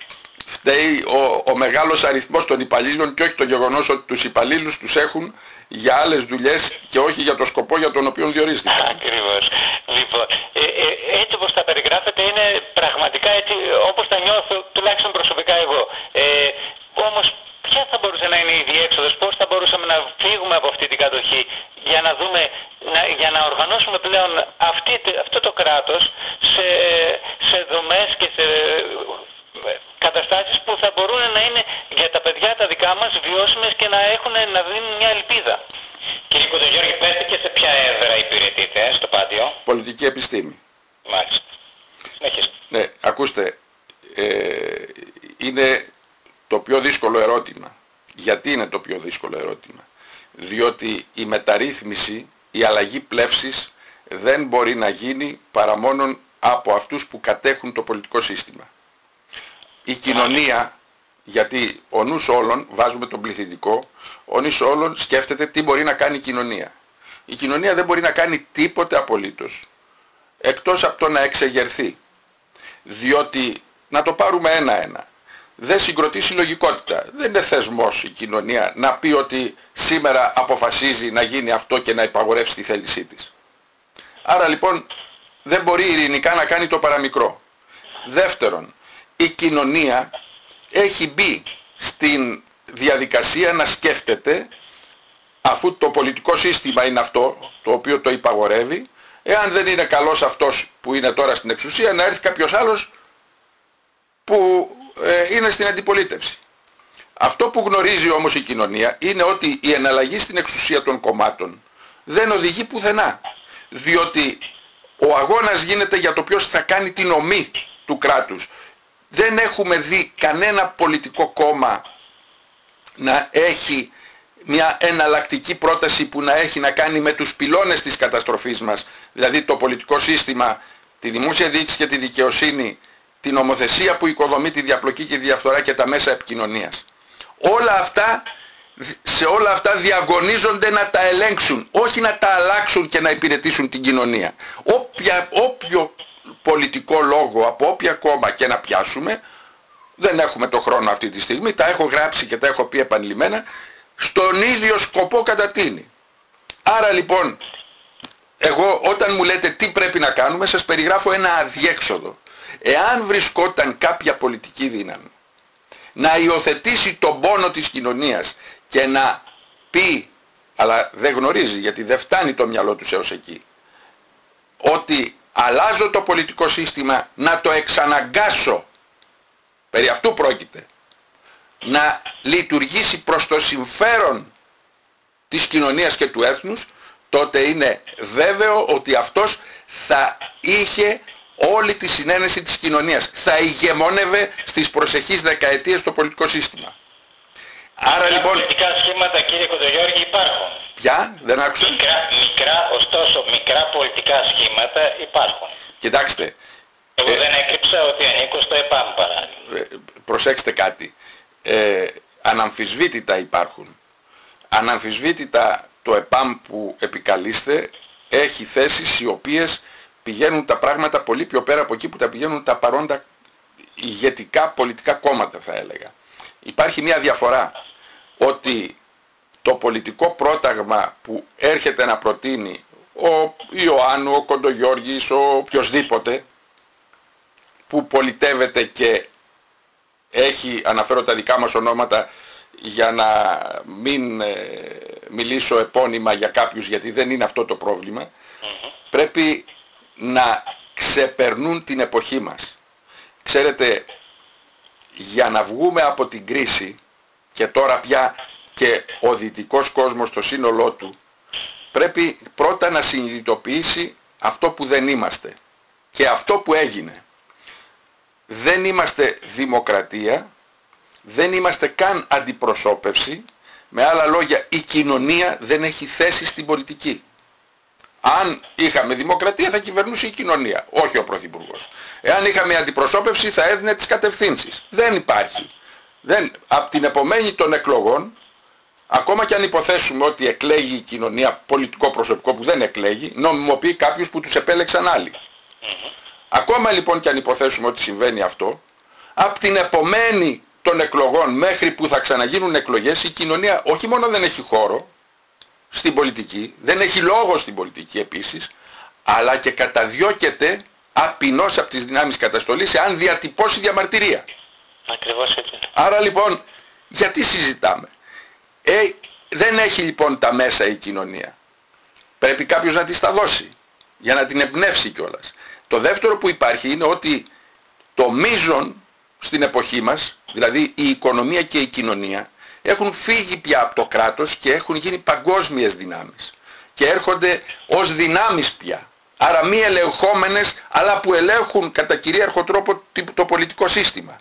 φταίει ο, ο μεγάλος αριθμός των υπαλλήλων και όχι το γεγονός ότι τους υπαλλήλους τους έχουν για άλλες δουλειές και όχι για το σκοπό για τον οποίο διορίστηκαν. (laughs) Ακριβώς. Λοιπόν, ε, ε, έτσι όπως τα περιγράφετε είναι πραγματικά έτσι όπως τα νιώθω τουλάχιστον προσωπικά εγώ. Ε, όμως ποια θα μπορούσε να είναι η διέξοδος, πώς θα μπορούσαμε να φύγουμε από αυτή την κατοχή για να δούμε, να, για να οργανώσουμε πλέον αυτή, αυτό το κράτος σε, σε δομές και σε ε, καταστάσεις που θα μπορούν να είναι για τα παιδιά τα δικά μας βιώσιμες και να έχουν να δίνουν μια ελπίδα. Κύριε Κοντογιώργη, πέστε και σε ποια έδρα υπηρετείτε, ε, στο Πάντιο. Πολιτική επιστήμη. Μάλιστα. Συνεχίστε. Ναι, ακούστε, ε, είναι το πιο δύσκολο ερώτημα. Γιατί είναι το πιο δύσκολο ερώτημα; Διότι η μεταρρύθμιση, η αλλαγή πλεύσης δεν μπορεί να γίνει παρά μόνον από αυτούς που κατέχουν το πολιτικό σύστημα. Η κοινωνία, γιατί ο νους όλων, βάζουμε τον πληθυντικό, ο νους όλων σκέφτεται τι μπορεί να κάνει η κοινωνία. Η κοινωνία δεν μπορεί να κάνει τίποτε απολύτως εκτός από το να εξεγερθεί. Διότι, να το πάρουμε ένα-ένα, δεν συγκροτεί συλλογικότητα. Δεν είναι θεσμός η κοινωνία να πει ότι σήμερα αποφασίζει να γίνει αυτό και να υπαγορεύσει τη θέλησή της. Άρα λοιπόν δεν μπορεί ειρηνικά να κάνει το παραμικρό. Δεύτερον, η κοινωνία έχει μπει στην διαδικασία να σκέφτεται αφού το πολιτικό σύστημα είναι αυτό το οποίο το υπαγορεύει εάν δεν είναι καλός αυτός που είναι τώρα στην εξουσία να έρθει κάποιος άλλος που ε, είναι στην αντιπολίτευση. Αυτό που γνωρίζει όμως η κοινωνία είναι ότι η εναλλαγή στην εξουσία των κομμάτων δεν οδηγεί πουθενά. Διότι ο αγώνας γίνεται για το ποιος θα κάνει την ομή του κράτους. Δεν έχουμε δει κανένα πολιτικό κόμμα να έχει μια εναλλακτική πρόταση που να έχει να κάνει με τους πυλώνες της καταστροφής μας, δηλαδή το πολιτικό σύστημα, τη δημόσια διοίκηση και τη δικαιοσύνη, την ομοθεσία που οικοδομεί τη διαπλοκή και τη διαφθορά και τα μέσα επικοινωνίας. Όλα αυτά, σε όλα αυτά διαγωνίζονται να τα ελέγξουν, όχι να τα αλλάξουν και να υπηρετήσουν την κοινωνία. Όποια, όποιο πολιτικό λόγο από όποια κόμμα και να πιάσουμε, δεν έχουμε το χρόνο αυτή τη στιγμή, τα έχω γράψει και τα έχω πει επανειλημμένα, στον ίδιο σκοπό κατατείνει. Άρα λοιπόν εγώ όταν μου λέτε τι πρέπει να κάνουμε σας περιγράφω ένα αδιέξοδο. Εάν βρισκόταν κάποια πολιτική δύναμη να υιοθετήσει τον πόνο της κοινωνίας και να πει, αλλά δεν γνωρίζει γιατί δεν φτάνει το μυαλό του έως εκεί, ότι αλλάζω το πολιτικό σύστημα να το εξαναγκάσω, περί αυτού πρόκειται, να λειτουργήσει προς το συμφέρον της κοινωνίας και του έθνους, τότε είναι βέβαιο ότι αυτός θα είχε όλη τη συνένεση της κοινωνίας. Θα ηγεμόνευε στις προσεχείς δεκαετίες στο πολιτικό σύστημα. Άρα λοιπόν... πολιτικά σχήματα κύριε Κοντογιώργη υπάρχουν. Ποια, δεν άκουσα. Μικρά, μικρά, ωστόσο μικρά πολιτικά σχήματα υπάρχουν. Κοιτάξτε. Εγώ ε, δεν έκρυψα ότι ανήκω στο ΕΠΑΜ παράδειγμα. Ε, προσέξτε κάτι. Ε, αναμφισβήτητα υπάρχουν. Αναμφισβήτητα το ΕΠΑΜ που επικαλείστε έχει θέσεις οι οποίες πηγαίνουν τα πράγματα πολύ πιο πέρα από εκεί που τα πηγαίνουν τα παρόντα ηγετικά πολιτικά κόμματα θα έλεγα. Υπάρχει μια διαφορά ότι το πολιτικό πρόταγμα που έρχεται να προτείνει ο Ιωάννου, ο Κοντογιώργης, ο οποιοσδήποτε που πολιτεύεται και έχει, αναφέρω τα δικά μας ονόματα για να μην ε, μιλήσω επώνυμα για κάποιους γιατί δεν είναι αυτό το πρόβλημα, πρέπει να ξεπερνούν την εποχή μας. Ξέρετε, για να βγούμε από την κρίση και τώρα πια και ο δυτικός κόσμος στο σύνολό του πρέπει πρώτα να συνειδητοποιήσει αυτό που δεν είμαστε και αυτό που έγινε. Δεν είμαστε δημοκρατία, δεν είμαστε καν αντιπροσώπευση, με άλλα λόγια η κοινωνία δεν έχει θέση στην πολιτική. Αν είχαμε δημοκρατία θα κυβερνούσε η κοινωνία, όχι ο Πρωθυπουργός. Εάν είχαμε αντιπροσώπευση θα έδινε τις κατευθύνσεις. Δεν υπάρχει. Δεν, από την επομένη των εκλογών, ακόμα και αν υποθέσουμε ότι εκλέγει η κοινωνία πολιτικό προσωπικό που δεν εκλέγει, νομιμοποιεί κάποιους που τους επέλεξαν άλλοι. Ακόμα λοιπόν και αν υποθέσουμε ότι συμβαίνει αυτό, από την επομένη των εκλογών μέχρι που θα ξαναγίνουν εκλογές, η κοινωνία όχι μόνο δεν έχει χώρο, στην πολιτική, δεν έχει λόγο στην πολιτική επίσης, αλλά και καταδιώκεται απεινώς από τις δυνάμεις καταστολής εάν διατυπώσει διαμαρτυρία. Ακριβώς έτσι. Άρα λοιπόν, γιατί συζητάμε; Ε, δεν έχει λοιπόν τα μέσα η κοινωνία. Πρέπει κάποιος να της τα δώσει, για να την εμπνεύσει κιόλας. Το δεύτερο που υπάρχει είναι ότι το μείζον στην εποχή μας, δηλαδή η οικονομία και η κοινωνία, έχουν φύγει πια από το κράτος και έχουν γίνει παγκόσμιες δυνάμεις. Και έρχονται ως δυνάμεις πια. Άρα μη ελεγχόμενες, αλλά που ελέγχουν κατά κυρίαρχο τρόπο το πολιτικό σύστημα.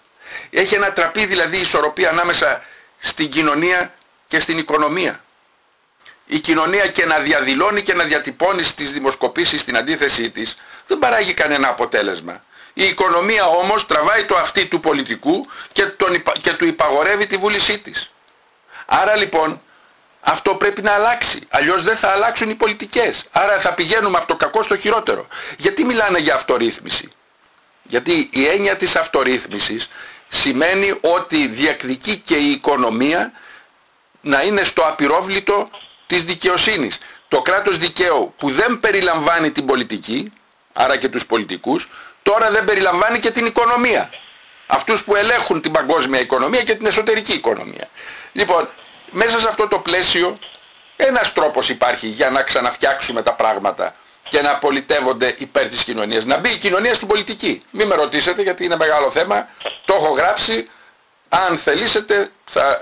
Έχει ένα τραπεί δηλαδή ισορροπία ανάμεσα στην κοινωνία και στην οικονομία. Η κοινωνία και να διαδηλώνει και να διατυπώνει στις δημοσκοπήσεις την αντίθεσή της δεν παράγει κανένα αποτέλεσμα. Η οικονομία όμως τραβάει το αυτί του πολιτικού και, τον, και του υπαγορεύει τη βούλησή της. Άρα λοιπόν αυτό πρέπει να αλλάξει. Αλλιώς δεν θα αλλάξουν οι πολιτικές. Άρα θα πηγαίνουμε από το κακό στο χειρότερο. Γιατί μιλάνε για αυτορύθμιση; Γιατί η έννοια της αυτορύθμισης σημαίνει ότι διεκδικεί και η οικονομία να είναι στο απειρόβλητο της δικαιοσύνης. Το κράτος δικαίου που δεν περιλαμβάνει την πολιτική, άρα και τους πολιτικούς, τώρα δεν περιλαμβάνει και την οικονομία. Αυτούς που ελέγχουν την παγκόσμια οικονομία και την εσωτερική οικονομία. Λοιπόν, μέσα σε αυτό το πλαίσιο ένας τρόπος υπάρχει για να ξαναφτιάξουμε τα πράγματα και να πολιτεύονται υπέρ της κοινωνίας. Να μπει η κοινωνία στην πολιτική. Μην με ρωτήσετε γιατί είναι μεγάλο θέμα. Το έχω γράψει. Αν θελήσετε θα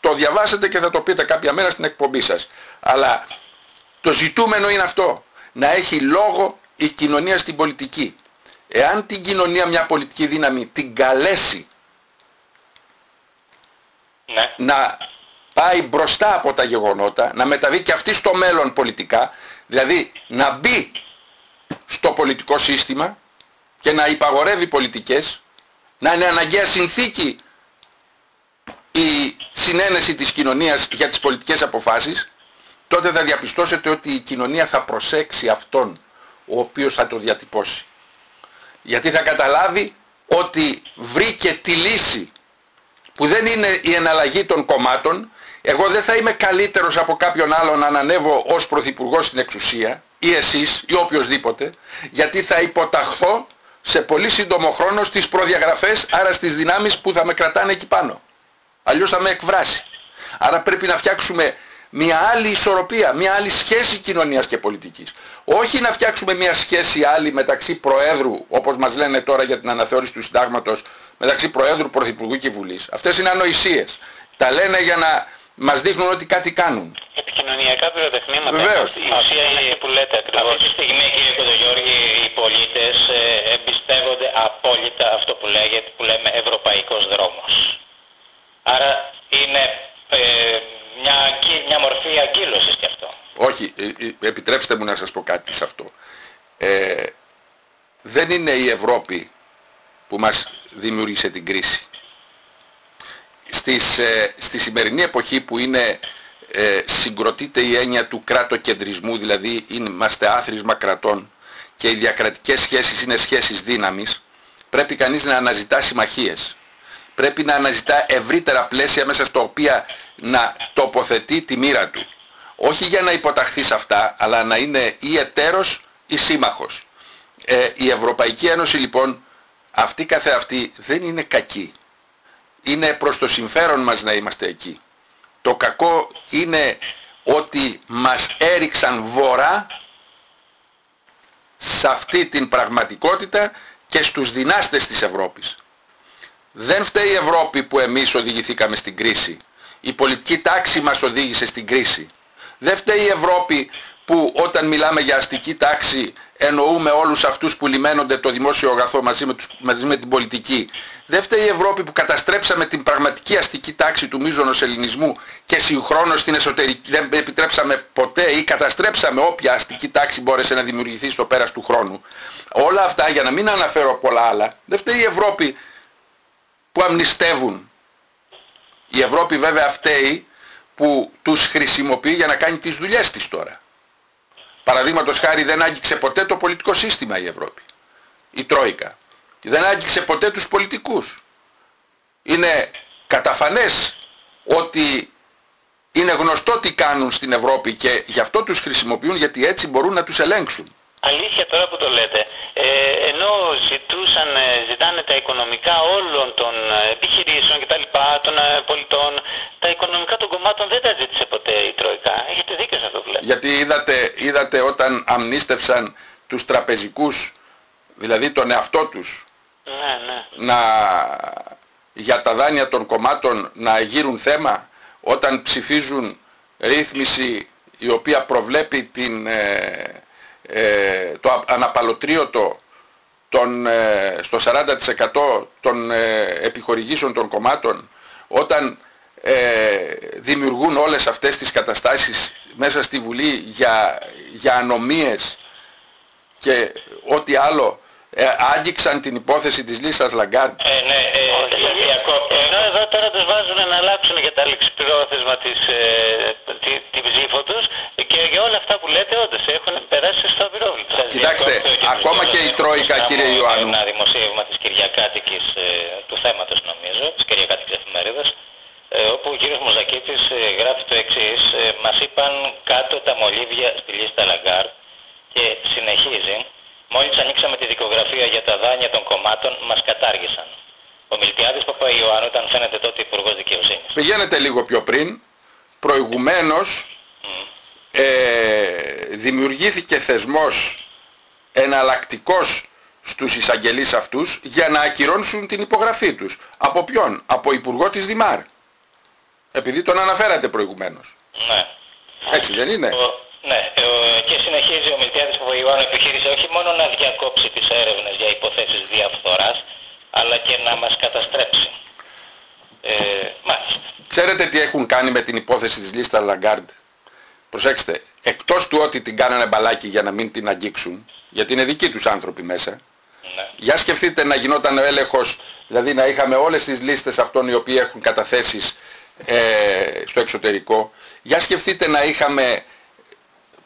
το διαβάσετε και θα το πείτε κάποια μέρα στην εκπομπή σας. Αλλά το ζητούμενο είναι αυτό. Να έχει λόγο η κοινωνία στην πολιτική. Εάν την κοινωνία μια πολιτική δύναμη την καλέσει ναι. να πάει μπροστά από τα γεγονότα, να μεταβεί και αυτή στο μέλλον πολιτικά, δηλαδή να μπει στο πολιτικό σύστημα και να υπαγορεύει πολιτικές, να είναι αναγκαία συνθήκη η συνένεση της κοινωνίας για τις πολιτικές αποφάσεις, τότε θα διαπιστώσετε ότι η κοινωνία θα προσέξει αυτόν ο οποίος θα το διατυπώσει. Γιατί θα καταλάβει ότι βρήκε τη λύση που δεν είναι η εναλλαγή των κομμάτων, εγώ δεν θα είμαι καλύτερος από κάποιον άλλον να ανέβω ως πρωθυπουργός στην εξουσία, ή εσείς ή οποιοδήποτε γιατί θα υποταχθώ σε πολύ σύντομο χρόνο στις προδιαγραφές άρα στις δυνάμεις που θα με κρατάνε εκεί πάνω. Αλλιώς θα με εκβράσει. Άρα πρέπει να φτιάξουμε μια άλλη ισορροπία, μια άλλη σχέση κοινωνίας και πολιτικής. Όχι να φτιάξουμε μια σχέση άλλη μεταξύ Προέδρου, όπως μας λένε τώρα για την αναθεώρηση του συντάγματος, μεταξύ Προέδρου, Πρωθυπουργού και Βουλής. Αυτές είναι ανοησίες. Τα λένε για να μας δείχνουν ότι κάτι κάνουν. Επικοινωνιακά πυροτεχνήματα. Βεβαίως. Η ουσία είναι που λέτε ακριβώς. Αυτή τη στιγμή κύριε Κοντογιώργη οι πολίτες ε, εμπιστεύονται απόλυτα αυτό που λέγεται, που λέμε ευρωπαϊκός δρόμος. Άρα είναι ε, μια, μια μορφή αγκύλωσης κι αυτό. Όχι, ε, ε, επιτρέψτε μου να σας πω κάτι σε αυτό. Ε, δεν είναι η Ευρώπη που μας δημιούργησε την κρίση. Στις, ε, στη σημερινή εποχή που είναι ε, συγκροτείται η έννοια του κράτοκεντρισμού, δηλαδή είμαστε άθροισμα κρατών και οι διακρατικές σχέσεις είναι σχέσεις δύναμης, πρέπει κανείς να αναζητά συμμαχίες. Πρέπει να αναζητά ευρύτερα πλαίσια μέσα στα οποία να τοποθετεί τη μοίρα του. Όχι για να υποταχθεί σε αυτά, αλλά να είναι ή εταίρος ή σύμμαχος. Ε, η Ευρωπαϊκή Ένωση λοιπόν, αυτή καθεαυτή δεν είναι κακή. Είναι προς το συμφέρον μας να είμαστε εκεί. Το κακό είναι ότι μας έριξαν βορρά σε αυτή την πραγματικότητα και στους δυνάστες της Ευρώπης. Δεν φταίει η Ευρώπη που εμείς οδηγηθήκαμε στην κρίση. Η πολιτική τάξη μας οδήγησε στην κρίση. Δεν φταίει η Ευρώπη που όταν μιλάμε για αστική τάξη εννοούμε όλους αυτούς που λιμένονται το δημόσιο αγαθό μαζί με, τους, μαζί με την πολιτική. Δεν φταίει η Ευρώπη που καταστρέψαμε την πραγματική αστική τάξη του μείζωνος ελληνισμού και συγχρόνως την εσωτερική δεν επιτρέψαμε ποτέ ή καταστρέψαμε όποια αστική τάξη μπόρεσε να δημιουργηθεί στο πέρας του χρόνου. Όλα αυτά για να μην αναφέρω πολλά άλλα, δεν φταίει η Ευρώπη που αμνηστεύουν. Η Ευρώπη βέβαια φταίει που τους χρησιμοποιεί για να κάνει τις δουλειές της τώρα. Παραδείγματος χάρη δεν άγγιξε ποτέ το πολιτικό σύστημα η Ευρώπη. Η Τρόικα. Δεν άγγιξε ποτέ τους πολιτικούς. Είναι καταφανές ότι είναι γνωστό τι κάνουν στην Ευρώπη και γι' αυτό τους χρησιμοποιούν γιατί έτσι μπορούν να τους ελέγξουν. Αλήθεια τώρα που το λέτε, ε, ενώ ζητούσαν, ε, ζητάνε τα οικονομικά όλων των ε, επιχειρήσεων και τα λοιπά, των ε, πολιτών, τα οικονομικά των κομμάτων δεν τα ζήτησε ποτέ η Τρόικα. Έχετε δίκιο σε αυτό που λέτε. Γιατί είδατε, είδατε όταν αμνίστευσαν τους τραπεζικούς, δηλαδή τον εαυτό τους, ναι, ναι. να, για τα δάνεια των κομμάτων να γύρουν θέμα, όταν ψηφίζουν ρύθμιση η οποία προβλέπει την, ε, το αναπαλωτρίωτο των, ε, στο 40% των ε, επιχορηγήσεων των κομμάτων όταν ε, δημιουργούν όλες αυτές τις καταστάσεις μέσα στη Βουλή για, για ανομίες και ό,τι άλλο ε, άγγιξαν την υπόθεση της λίστας Λαγκάρντ. Ε, ναι, ε, διακόπτω. Ενώ εδώ τώρα τους βάζουν να αλλάξουν για τα ληξιπρόθεσμα της, ε, τη, της ψήφο τους και για όλα αυτά που λέτε όντως έχουν περάσει στο απειρόβλητο. Σας Κοιτάξτε, διακόπτω και ακόμα τους και η δώσω Τρόικα, μπροστά κύριε μου Ιωάννου. Ένα δημοσίευμα της Κυριακάτικης ε, του θέματος νομίζω, της Κυριακάτικης εφημερίδας, ε, όπου ο κύριος Μουζακίτης ε, γράφει το εξής, ε, μας είπαν κάτω τα μολύβια στη λίστα Λαγκάρτ και συνεχίζει, μόλις ανοίξαμε τη δικογραφία για τα δάνεια των κομμάτων, μας κατάργησαν. Ο Μιλτιάδης Παπαϊωάννου ήταν φαίνεται τότε Υπουργός Δικαιοσύνης. Πηγαίνετε λίγο πιο πριν, προηγουμένως ε, δημιουργήθηκε θεσμός εναλλακτικός στους εισαγγελείς αυτούς για να ακυρώσουν την υπογραφή τους. Από ποιον; Από Υπουργό της Δημάρ. Επειδή τον αναφέρατε προηγουμένως. Ναι. Έτσι δεν είναι; Ο- ναι, ε, ο- και συνεχίζει ο Μιλτιάδης Παπαϊωάννου επιχείρησε όχι μόνο να διακόψει τις έρευνες για υποθέσεις διαφθοράς, αλλά και να μας καταστρέψει. Ε, μάλιστα. Ξέρετε τι έχουν κάνει με την υπόθεση της λίστας Λαγκάρντ; Προσέξτε, εκτός του ότι την κάνανε μπαλάκι για να μην την αγγίξουν, γιατί είναι δικοί τους άνθρωποι μέσα, Ναι. Για σκεφτείτε να γινόταν ο έλεγχος, δηλαδή να είχαμε όλες τις λίστες αυτών οι οποίοι έχουν καταθέσεις ε, στο εξωτερικό. Για σκεφτείτε να είχαμε,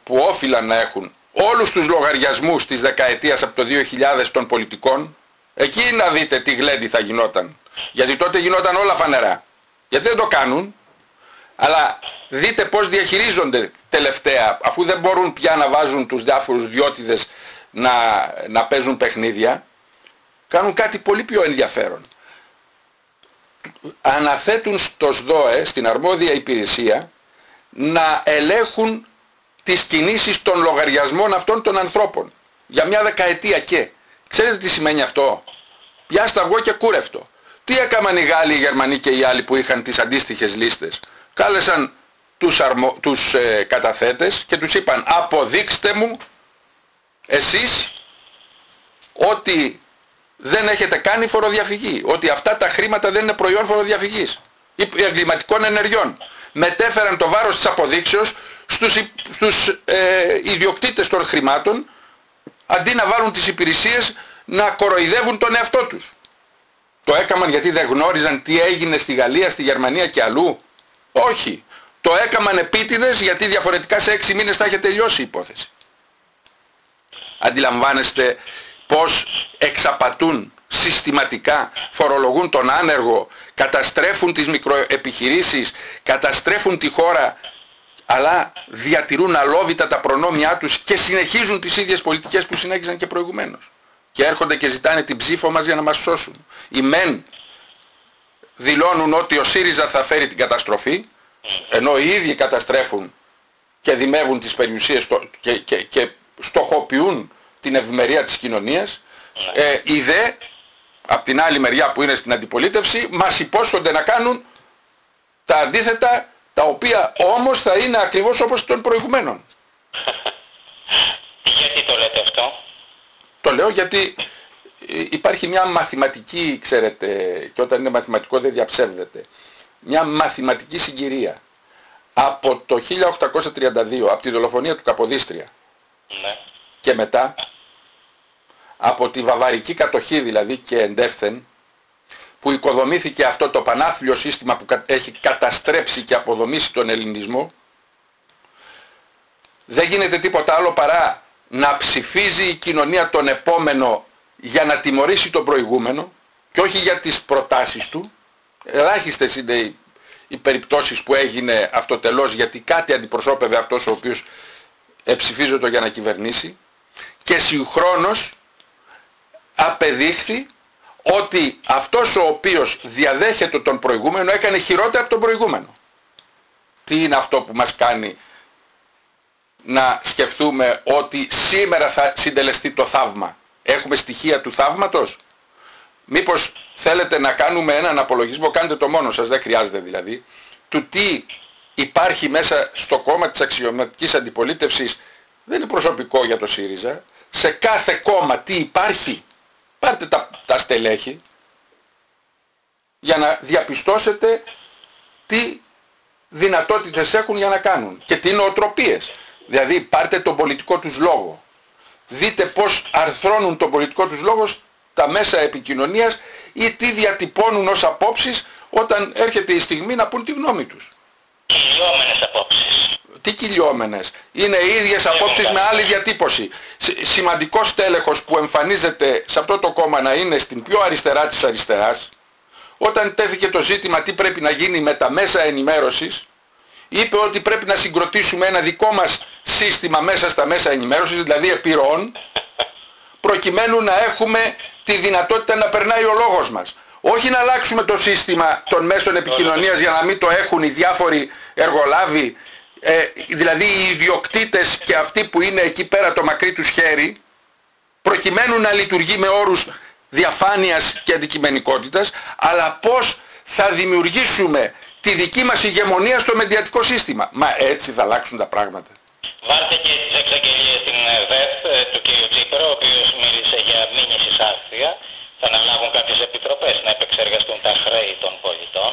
που όφυλαν να έχουν, όλους τους λογαριασμούς της δεκαετίας από το 2000 των πολιτικών. Εκεί να δείτε τι γλέντι θα γινόταν. Γιατί τότε γινόταν όλα φανερά. Γιατί δεν το κάνουν. Αλλά δείτε πώς διαχειρίζονται τελευταία, αφού δεν μπορούν πια να βάζουν τους διάφορους διώτηδες να, να παίζουν παιχνίδια, κάνουν κάτι πολύ πιο ενδιαφέρον. Αναθέτουν στο ΣΔΟΕ, στην αρμόδια υπηρεσία, να ελέγχουν τις κινήσεις των λογαριασμών αυτών των ανθρώπων. Για μια δεκαετία και. Ξέρετε τι σημαίνει αυτό; Πιάστα αυγό και κούρευτο. Τι έκαναν οι Γάλλοι, οι Γερμανοί και οι άλλοι που είχαν τις αντίστοιχες λίστες; Κάλεσαν τους, αρμο... τους ε, καταθέτες και τους είπαν αποδείξτε μου εσείς ότι δεν έχετε κάνει φοροδιαφυγή. Ότι αυτά τα χρήματα δεν είναι προϊόν φοροδιαφυγής ή εγκληματικών ενεργειών. Μετέφεραν το βάρος της αποδείξεως στους, στους ε, ιδιοκτήτες των χρημάτων αντί να βάλουν τις υπηρεσίες να κοροϊδεύουν τον εαυτό τους. Το έκαναν γιατί δεν γνώριζαν τι έγινε στη Γαλλία, στη Γερμανία και αλλού. Όχι. Το έκαναν επίτηδες γιατί διαφορετικά σε έξι μήνες θα είχε τελειώσει η υπόθεση. Αντιλαμβάνεστε πως εξαπατούν συστηματικά, φορολογούν τον άνεργο, καταστρέφουν τις μικροεπιχειρήσεις, καταστρέφουν τη χώρα, αλλά διατηρούν αλόβητα τα προνόμια τους και συνεχίζουν τις ίδιες πολιτικές που συνέχιζαν και προηγουμένως. Και έρχονται και ζητάνε την ψήφο μας για να μας σώσουν. Οι μεν δηλώνουν ότι ο ΣΥΡΙΖΑ θα φέρει την καταστροφή, ενώ οι ίδιοι καταστρέφουν και δημεύουν τις περιουσίες και, και, και στοχοποιούν την ευημερία της κοινωνίας, ε, οι δε, από την άλλη μεριά που είναι στην αντιπολίτευση, μας υπόσχονται να κάνουν τα αντίθετα, τα οποία όμως θα είναι ακριβώς όπως των προηγουμένων. (laughs) Γιατί το λέτε αυτό; Το λέω γιατί υπάρχει μια μαθηματική, ξέρετε, και όταν είναι μαθηματικό δεν διαψεύδεται, μια μαθηματική συγκυρία. Από το 1832, από τη δολοφονία του Καποδίστρια Ναι. και μετά, από τη βαβαρική κατοχή δηλαδή και εντεύθεν, που οικοδομήθηκε αυτό το πανάθλιο σύστημα που έχει καταστρέψει και αποδομήσει τον ελληνισμό, δεν γίνεται τίποτα άλλο παρά να ψηφίζει η κοινωνία τον επόμενο για να τιμωρήσει τον προηγούμενο και όχι για τις προτάσεις του. Ελάχιστες είναι οι, οι περιπτώσεις που έγινε αυτοτελώς γιατί κάτι αντιπροσώπευε αυτός ο οποίος εψηφίζεται για να κυβερνήσει και συγχρόνως απεδείχθη ότι αυτός ο οποίος διαδέχεται τον προηγούμενο έκανε χειρότερα από τον προηγούμενο. Τι είναι αυτό που μας κάνει να σκεφτούμε ότι σήμερα θα συντελεστεί το θαύμα; Έχουμε στοιχεία του θαύματος; Μήπως θέλετε να κάνουμε έναν απολογισμό, κάντε το μόνο σας, δεν χρειάζεται δηλαδή, του τι υπάρχει μέσα στο κόμμα της αξιωματικής αντιπολίτευσης, δεν είναι προσωπικό για το ΣΥΡΙΖΑ, σε κάθε κόμμα τι υπάρχει, πάρτε τα, τα στελέχη, για να διαπιστώσετε τι δυνατότητες έχουν για να κάνουν και τι νοοτροπίες. Δηλαδή πάρτε τον πολιτικό τους λόγο. Δείτε πώς αρθρώνουν τον πολιτικό τους λόγο τα μέσα επικοινωνίας ή τι διατυπώνουν ως απόψεις όταν έρχεται η στιγμή να πούν τη γνώμη τους. Κυλιόμενες απόψεις. Τι κυλιόμενες; Είναι οι ίδιες απόψεις με άλλη διατύπωση. Σημαντικός τέλεχος που εμφανίζεται σε αυτό το κόμμα να είναι στην πιο αριστερά της αριστεράς, όταν τέθηκε το ζήτημα τι πρέπει να γίνει με τα μέσα ενημέρωσης, είπε ότι πρέπει να συγκροτήσουμε ένα δικό μας σύστημα μέσα στα μέσα ενημέρωσης, δηλαδή επιρροών, προκειμένου να έχουμε τη δυνατότητα να περνάει ο λόγος μας. Όχι να αλλάξουμε το σύστημα των μέσων επικοινωνίας για να μην το έχουν οι διάφοροι εργολάβοι, ε, δηλαδή οι ιδιοκτήτες και αυτοί που είναι εκεί πέρα το μακρύ τους χέρι, προκειμένου να λειτουργεί με όρους διαφάνειας και αντικειμενικότητας, αλλά πώς θα δημιουργήσουμε τη δική μας ηγεμονία στο μεδιατικό σύστημα. Μα έτσι θα αλλάξουν τα πράγματα. Βάλτε και τις εξαγγελίες στην ΔΕΦ ε, του κ. Τσίπρα, ο οποίος μίλησε για μήνυση άρθρια. Θα αναλάβουν κάποιες επιτροπές να επεξεργαστούν τα χρέη των πολιτών.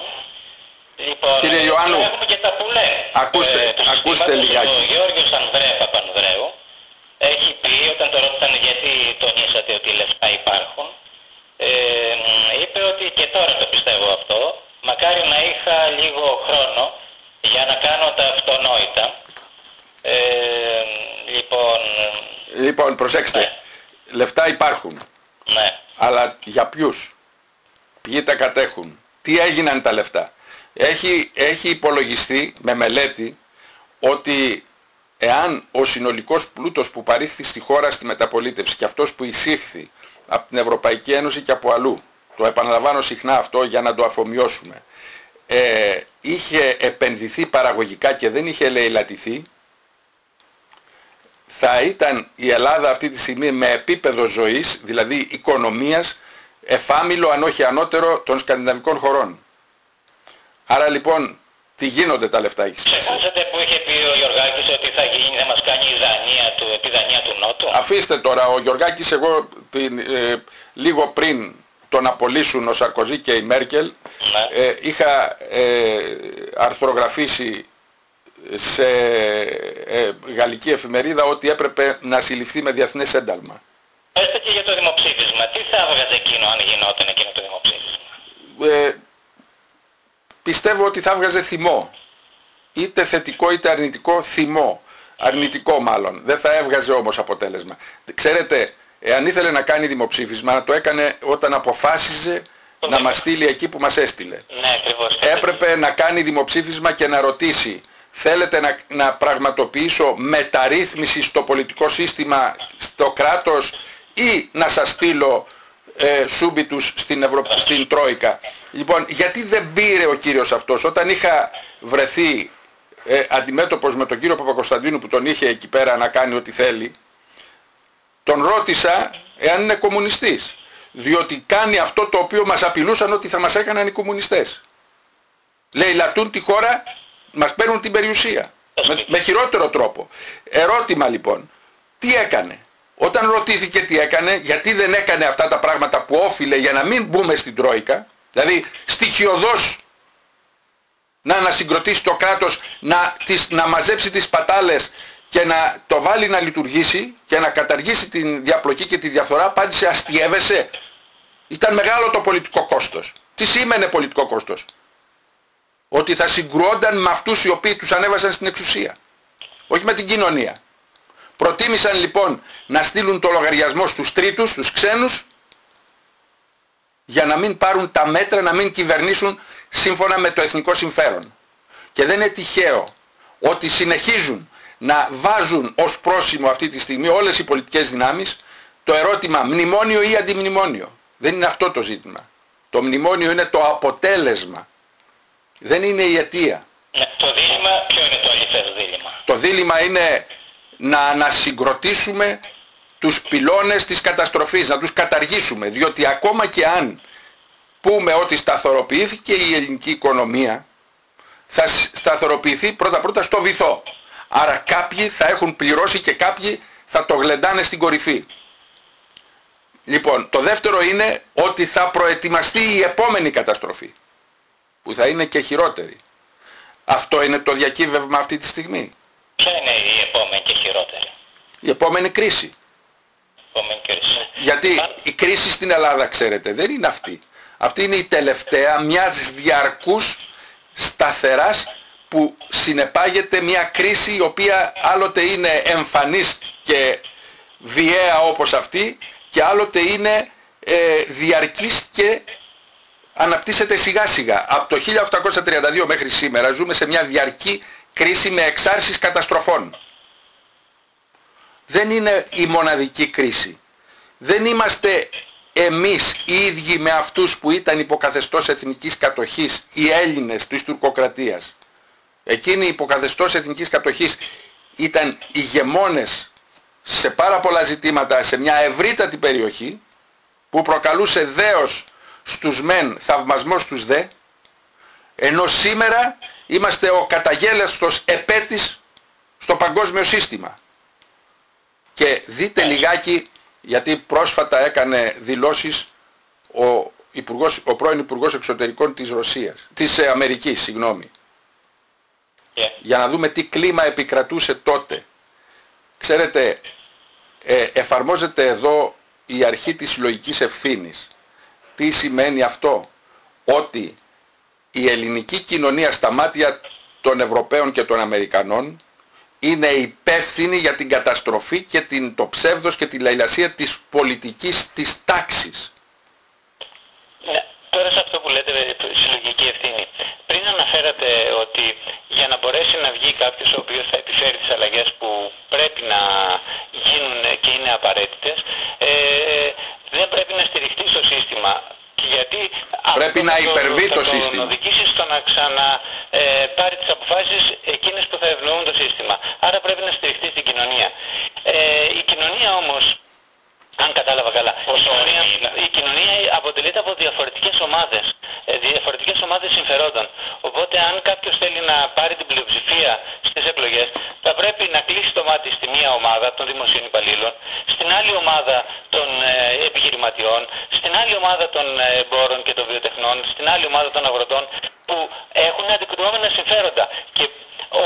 Λοιπόν, Κύριε Ιωάννου, έχουμε και τα που λένε. ακούστε, ε, του ακούστε συστήματος. λιγάκι. Ο Γιώργος Ανδρέα Παπανδρέου έχει πει όταν το ρώτησαν γιατί τονίσατε ότι λεφτά υπάρχουν, ε, είπε ότι και τώρα το πιστεύω αυτό, μακάρι να είχα λίγο χρόνο για να κάνω τα αυτονόητα. Ε, λοιπόν, Λοιπόν, προσέξτε. Ναι. Λεφτά υπάρχουν. ναι, Αλλά για ποιους; Ποιοι τα κατέχουν; Τι έγιναν τα λεφτά; Έχει, έχει υπολογιστεί με μελέτη ότι εάν ο συνολικός πλούτος που παρήχθη στη χώρα στη μεταπολίτευση και αυτός που εισήχθη από την Ευρωπαϊκή Ένωση και από αλλού, το επαναλαμβάνω συχνά αυτό για να το αφομοιώσουμε, ε, είχε επενδυθεί παραγωγικά και δεν είχε λαιλατηθεί, θα ήταν η Ελλάδα αυτή τη στιγμή με επίπεδο ζωής, δηλαδή οικονομίας, εφάμιλο αν όχι ανώτερο των σκανδιναβικών χωρών. Άρα λοιπόν τι γίνονται τα λεφτά εκεί. Ξεχάσατε που είχε πει ο Γιωργάκης ότι θα γίνει, θα μας κάνει η Δανία του, τη Δανία του Νότου; Αφήστε τώρα, ο Γιωργάκης εγώ την, ε, λίγο πριν τον απολύσουν ο Σαρκοζή και η Μέρκελ Ναι. ε, είχα ε, αρθρογραφήσει σε ε, γαλλική εφημερίδα ότι έπρεπε να συλληφθεί με διεθνές ένταλμα. Πέστε και για το δημοψήφισμα. Τι θα έβγαζε εκείνο αν γινόταν εκείνο το δημοψήφισμα; Ε, πιστεύω ότι θα έβγαζε θυμό. Είτε θετικό είτε αρνητικό θυμό. Αρνητικό μάλλον. Δεν θα έβγαζε όμως αποτέλεσμα. Ξέρετε, εάν ήθελε να κάνει δημοψήφισμα, να το έκανε όταν αποφάσιζε να μας στείλει εκεί που μας έστειλε. Ναι, ακριβώς. Έπρεπε να κάνει δημοψήφισμα και να ρωτήσει θέλετε να, να πραγματοποιήσω μεταρρύθμιση στο πολιτικό σύστημα, στο κράτος ή να σας στείλω ε, σούμπιτους στην, Ευρω... στην Τρόικα; Λοιπόν, γιατί δεν πήρε ο κύριος αυτός; Όταν είχα βρεθεί ε, αντιμέτωπος με τον κύριο Παπακοσταντίνου που τον είχε εκεί πέρα να κάνει ό,τι θέλει, τον ρώτησα εάν είναι κομμουνιστής. Διότι κάνει αυτό το οποίο μας απειλούσαν ότι θα μας έκαναν οι κομμουνιστές. Λέει λατούν τη χώρα, μας παίρνουν την περιουσία. Με, με χειρότερο τρόπο. Ερώτημα λοιπόν, τι έκανε; Όταν ρωτήθηκε τι έκανε, γιατί δεν έκανε αυτά τα πράγματα που όφιλε για να μην μπούμε στην Τρόικα, δηλαδή στοιχειοδός να ανασυγκροτήσει το κράτος, να, τις, να μαζέψει τις πατάλες και να το βάλει να λειτουργήσει και να καταργήσει την διαπλοκή και τη διαφθορά, απάντησε αστιεύεσαι. Ήταν μεγάλο το πολιτικό κόστος. Τι σήμαινε πολιτικό κόστος; Ότι θα συγκρουόνταν με αυτούς οι οποίοι τους ανέβασαν στην εξουσία. Όχι με την κοινωνία. Προτίμησαν λοιπόν να στείλουν το λογαριασμό στους τρίτους, στους ξένους, για να μην πάρουν τα μέτρα, να μην κυβερνήσουν σύμφωνα με το εθνικό συμφέρον. Και δεν είναι τυχαίο ότι συνεχίζουν να βάζουν ως πρόσημο αυτή τη στιγμή όλες οι πολιτικές δυνάμεις το ερώτημα μνημόνιο ή αντιμνημόνιο. Δεν είναι αυτό το ζήτημα. Το μνημόνιο είναι το αποτέλεσμα. Δεν είναι η αιτία. Ναι, το δίλημα, ποιο είναι το αληθές δίλημα; Το δίλημα είναι να ανασυγκροτήσουμε τους πυλώνες της καταστροφής, να τους καταργήσουμε. Διότι ακόμα και αν πούμε ότι σταθεροποιήθηκε η ελληνική οικονομία, θα σταθεροποιηθεί πρώτα-πρώτα στο βυθό. Άρα κάποιοι θα έχουν πληρώσει και κάποιοι θα το γλεντάνε στην κορυφή. Λοιπόν, το δεύτερο είναι ότι θα προετοιμαστεί η επόμενη καταστροφή, που θα είναι και χειρότερη. Αυτό είναι το διακύβευμα αυτή τη στιγμή. Ποια είναι η επόμενη και χειρότερη; Η επόμενη κρίση. Επόμενη κρίση. Γιατί η κρίση στην Ελλάδα, ξέρετε, δεν είναι αυτή. Αυτή είναι η τελευταία μιας διαρκούς σταθεράς που συνεπάγεται μια κρίση η οποία άλλοτε είναι εμφανής και βιαία όπως αυτή και άλλοτε είναι ε, διαρκής και αναπτύσσεται σιγά σιγά. Από το 1832 μέχρι σήμερα ζούμε σε μια διαρκή κρίση με εξάρσεις καταστροφών. Δεν είναι η μοναδική κρίση. Δεν είμαστε εμείς οι ίδιοι με αυτούς που ήταν υποκαθεστώς εθνικής κατοχής, οι Έλληνες της τουρκοκρατίας. Εκείνοι υποκαθεστώς εθνικής κατοχής ήταν ηγεμόνες σε πάρα πολλά ζητήματα σε μια ευρύτατη περιοχή που προκαλούσε δέος στους μεν, θαυμασμός στους δε, ενώ σήμερα είμαστε ο καταγέλαστος επέτης στο παγκόσμιο σύστημα. Και δείτε λιγάκι, γιατί πρόσφατα έκανε δηλώσεις ο, υπουργός, ο πρώην Υπουργός Εξωτερικών της Ρωσίας, της ε, Αμερικής, συγγνώμη. Yeah. Για να δούμε τι κλίμα επικρατούσε τότε. Ξέρετε, ε, εφαρμόζεται εδώ η αρχή της συλλογικής ευθύνης. Τι σημαίνει αυτό; Ότι η ελληνική κοινωνία στα μάτια των Ευρωπαίων και των Αμερικανών είναι υπεύθυνη για την καταστροφή και την, το ψεύδος και τη λαϊλασία της πολιτικής της τάξης. Ναι, τώρα σε αυτό που λέτε ε, συλλογική ευθύνη. Πριν κάποιος ο οποίος θα επιφέρει τις αλλαγές που πρέπει να γίνουν και είναι απαραίτητες, ε, δεν πρέπει να στηριχτεί στο σύστημα. Γιατί πρέπει να υπερβεί το, το, σύστημα. Να οδηγήσει στο να ξαναπάρει ε, τις αποφάσεις εκείνες που θα ευνοούν το σύστημα. Άρα πρέπει να στηριχτεί στην κοινωνία. Ε, η κοινωνία όμως αν κατάλαβα καλά. Η κοινωνία, η κοινωνία αποτελείται από διαφορετικές ομάδες, ε, διαφορετικές ομάδες συμφερόντων. Οπότε αν κάποιος θέλει να πάρει την πλειοψηφία στις εκλογές, θα πρέπει να κλείσει το μάτι στη μία ομάδα των δημοσίων υπαλλήλων, στην άλλη ομάδα των ε, επιχειρηματιών, στην άλλη ομάδα των ε, εμπόρων και των βιοτεχνών, στην άλλη ομάδα των αγροτών, που έχουν αντικρουόμενα συμφέροντα. Και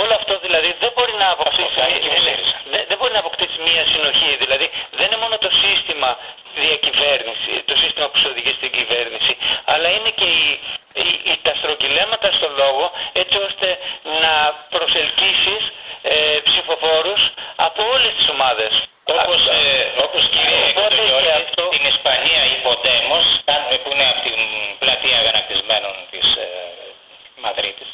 όλο αυτό δηλαδή δεν μπορεί να αποκτήσει, δεν, δεν μπορεί να αποκτήσει μία συνοχή. Δηλαδή δεν είναι μόνο το σύστημα διακυβέρνηση, το σύστημα που σε οδηγεί στην κυβέρνηση, αλλά είναι και η, η, η, τα στρογγυλέματα στον λόγο έτσι ώστε να προσελκύσεις ε, ψηφοφόρους από όλες τις ομάδες. Όπως, ε, όπως κύριε Κοντογιώργη, αυτό... στην Ισπανία η Ποντέμος, που είναι από την πλατεία αγανακτισμένων της ε, Μαδρίτης,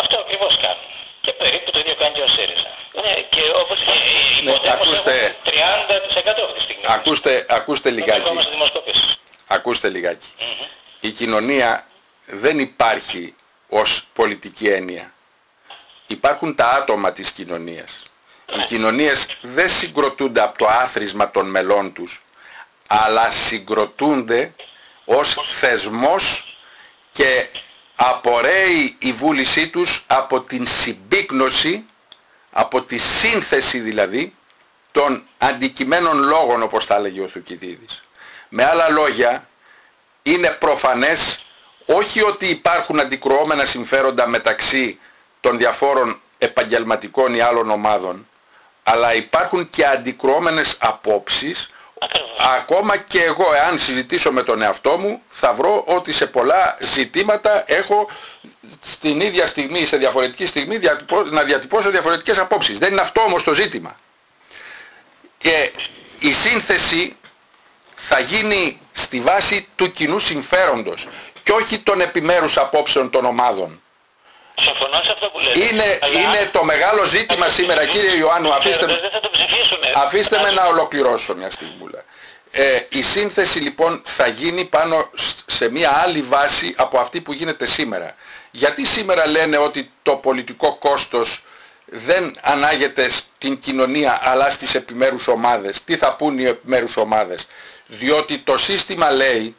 αυτό ακριβώς κάνουν. Και περίπου το ίδιο κάνει και ο ΣΥΡΙΖΑ. Ναι, και όπως και οι ναι, ακούστε, 30% αυτή τη στιγμή. Ακούστε, ακούστε λιγάκι. Ακούστε λιγάκι. Mm-hmm. Η κοινωνία δεν υπάρχει ως πολιτική έννοια. Υπάρχουν τα άτομα της κοινωνίας. Οι Ναι. κοινωνίες δεν συγκροτούνται από το άθροισμα των μελών τους, αλλά συγκροτούνται ως θεσμός και απορρέει η βούλησή τους από την συμπίκνωση, από τη σύνθεση δηλαδή, των αντικειμένων λόγων όπως τα έλεγε ο Θουκυδίδης. Με άλλα λόγια, είναι προφανές όχι ότι υπάρχουν αντικρουόμενα συμφέροντα μεταξύ των διαφόρων επαγγελματικών ή άλλων ομάδων, αλλά υπάρχουν και αντικρουόμενες απόψεις ακόμα και εγώ εάν συζητήσω με τον εαυτό μου θα βρω ότι σε πολλά ζητήματα έχω στην ίδια στιγμή, σε διαφορετική στιγμή διατυπώ- να διατυπώσω διαφορετικές απόψεις. Δεν είναι αυτό όμως το ζήτημα. Και η σύνθεση θα γίνει στη βάση του κοινού συμφέροντος και όχι των επιμέρους απόψεων των ομάδων. Συμφωνώ σε αυτό που λέτε. Είναι, Αλλά είναι το μεγάλο ζήτημα αν σήμερα ψηφίσουν κύριε Ιωάννου, αφήστε με, Δεν θα το ψηφίσουν. Αφήστε με να ολοκληρώσω μια στιγμούλα. Ε, η σύνθεση λοιπόν θα γίνει πάνω σ- σε μια άλλη βάση από αυτή που γίνεται σήμερα. Γιατί σήμερα λένε ότι το πολιτικό κόστος δεν ανάγεται στην κοινωνία αλλά στις επιμέρους ομάδες; Τι θα πούν οι επιμέρους ομάδες; Διότι το σύστημα λέει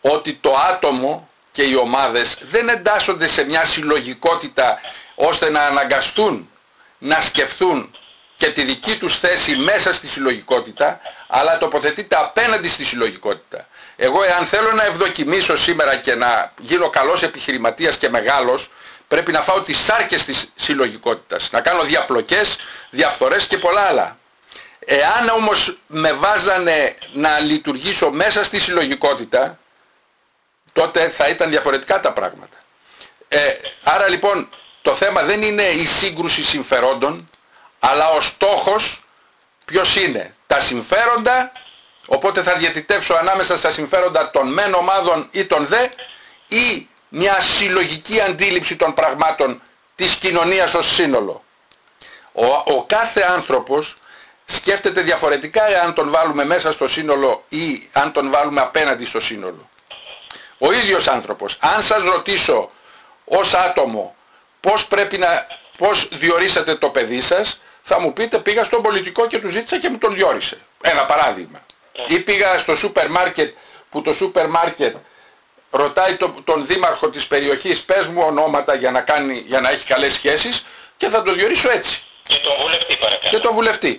ότι το άτομο και οι ομάδες δεν εντάσσονται σε μια συλλογικότητα ώστε να αναγκαστούν να σκεφτούν και τη δική τους θέση μέσα στη συλλογικότητα, αλλά τοποθετείται απέναντι στη συλλογικότητα. Εγώ εάν θέλω να ευδοκιμήσω σήμερα και να γίνω καλός επιχειρηματίας και μεγάλος, πρέπει να φάω τις σάρκες της συλλογικότητας, να κάνω διαπλοκές, διαφθορές και πολλά άλλα. Εάν όμως με βάζανε να λειτουργήσω μέσα στη συλλογικότητα, τότε θα ήταν διαφορετικά τα πράγματα. Ε, άρα λοιπόν το θέμα δεν είναι η σύγκρουση συμφερόντων, αλλά ο στόχος ποιος είναι. Τα συμφέροντα, οπότε θα διατητεύσω ανάμεσα στα συμφέροντα των μεν ομάδων ή των δε, ή μια συλλογική αντίληψη των πραγμάτων της κοινωνίας ως σύνολο. Ο, ο κάθε άνθρωπος σκέφτεται διαφορετικά εάν τον βάλουμε μέσα στο σύνολο ή αν τον βάλουμε απέναντι στο σύνολο. Ο ίδιος άνθρωπος. Αν σας ρωτήσω ως άτομο πώς πρέπει να, πώς διορίσατε το παιδί σας, θα μου πείτε πήγα στον πολιτικό και του ζήτησα και μου τον διόρισε. Ένα παράδειγμα. Ή πήγα στο σούπερ μάρκετ που το σούπερ μάρκετ ρωτάει το- τον δήμαρχο της περιοχής πες μου ονόματα για να, κάνει, για να έχει καλές σχέσεις και θα το διορίσω έτσι Και τον βουλευτή παρακαλώ. και το βουλευτή.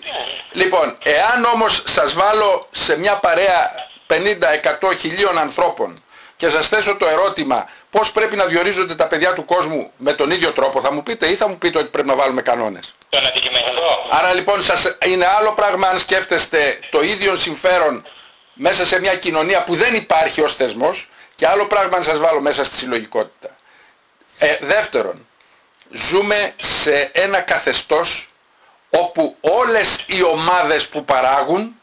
Λοιπόν, εάν όμως σας βάλω σε μια παρέα 50-100 χιλίων ανθρώπων και σας θέσω το ερώτημα πώς πρέπει να διορίζονται τα παιδιά του κόσμου με τον ίδιο τρόπο, θα μου πείτε ή θα μου πείτε ότι πρέπει να βάλουμε κανόνες; Τον αντικειμενικό. Άρα λοιπόν σας είναι άλλο πράγμα αν σκέφτεστε το ίδιο συμφέρον μέσα σε μια κοινωνία που δεν υπάρχει ως θεσμός και άλλο πράγμα αν σας βάλω μέσα στη συλλογικότητα. Ε, δεύτερον, ζούμε σε ένα καθεστώς όπου όλες οι ομάδες που παράγουν,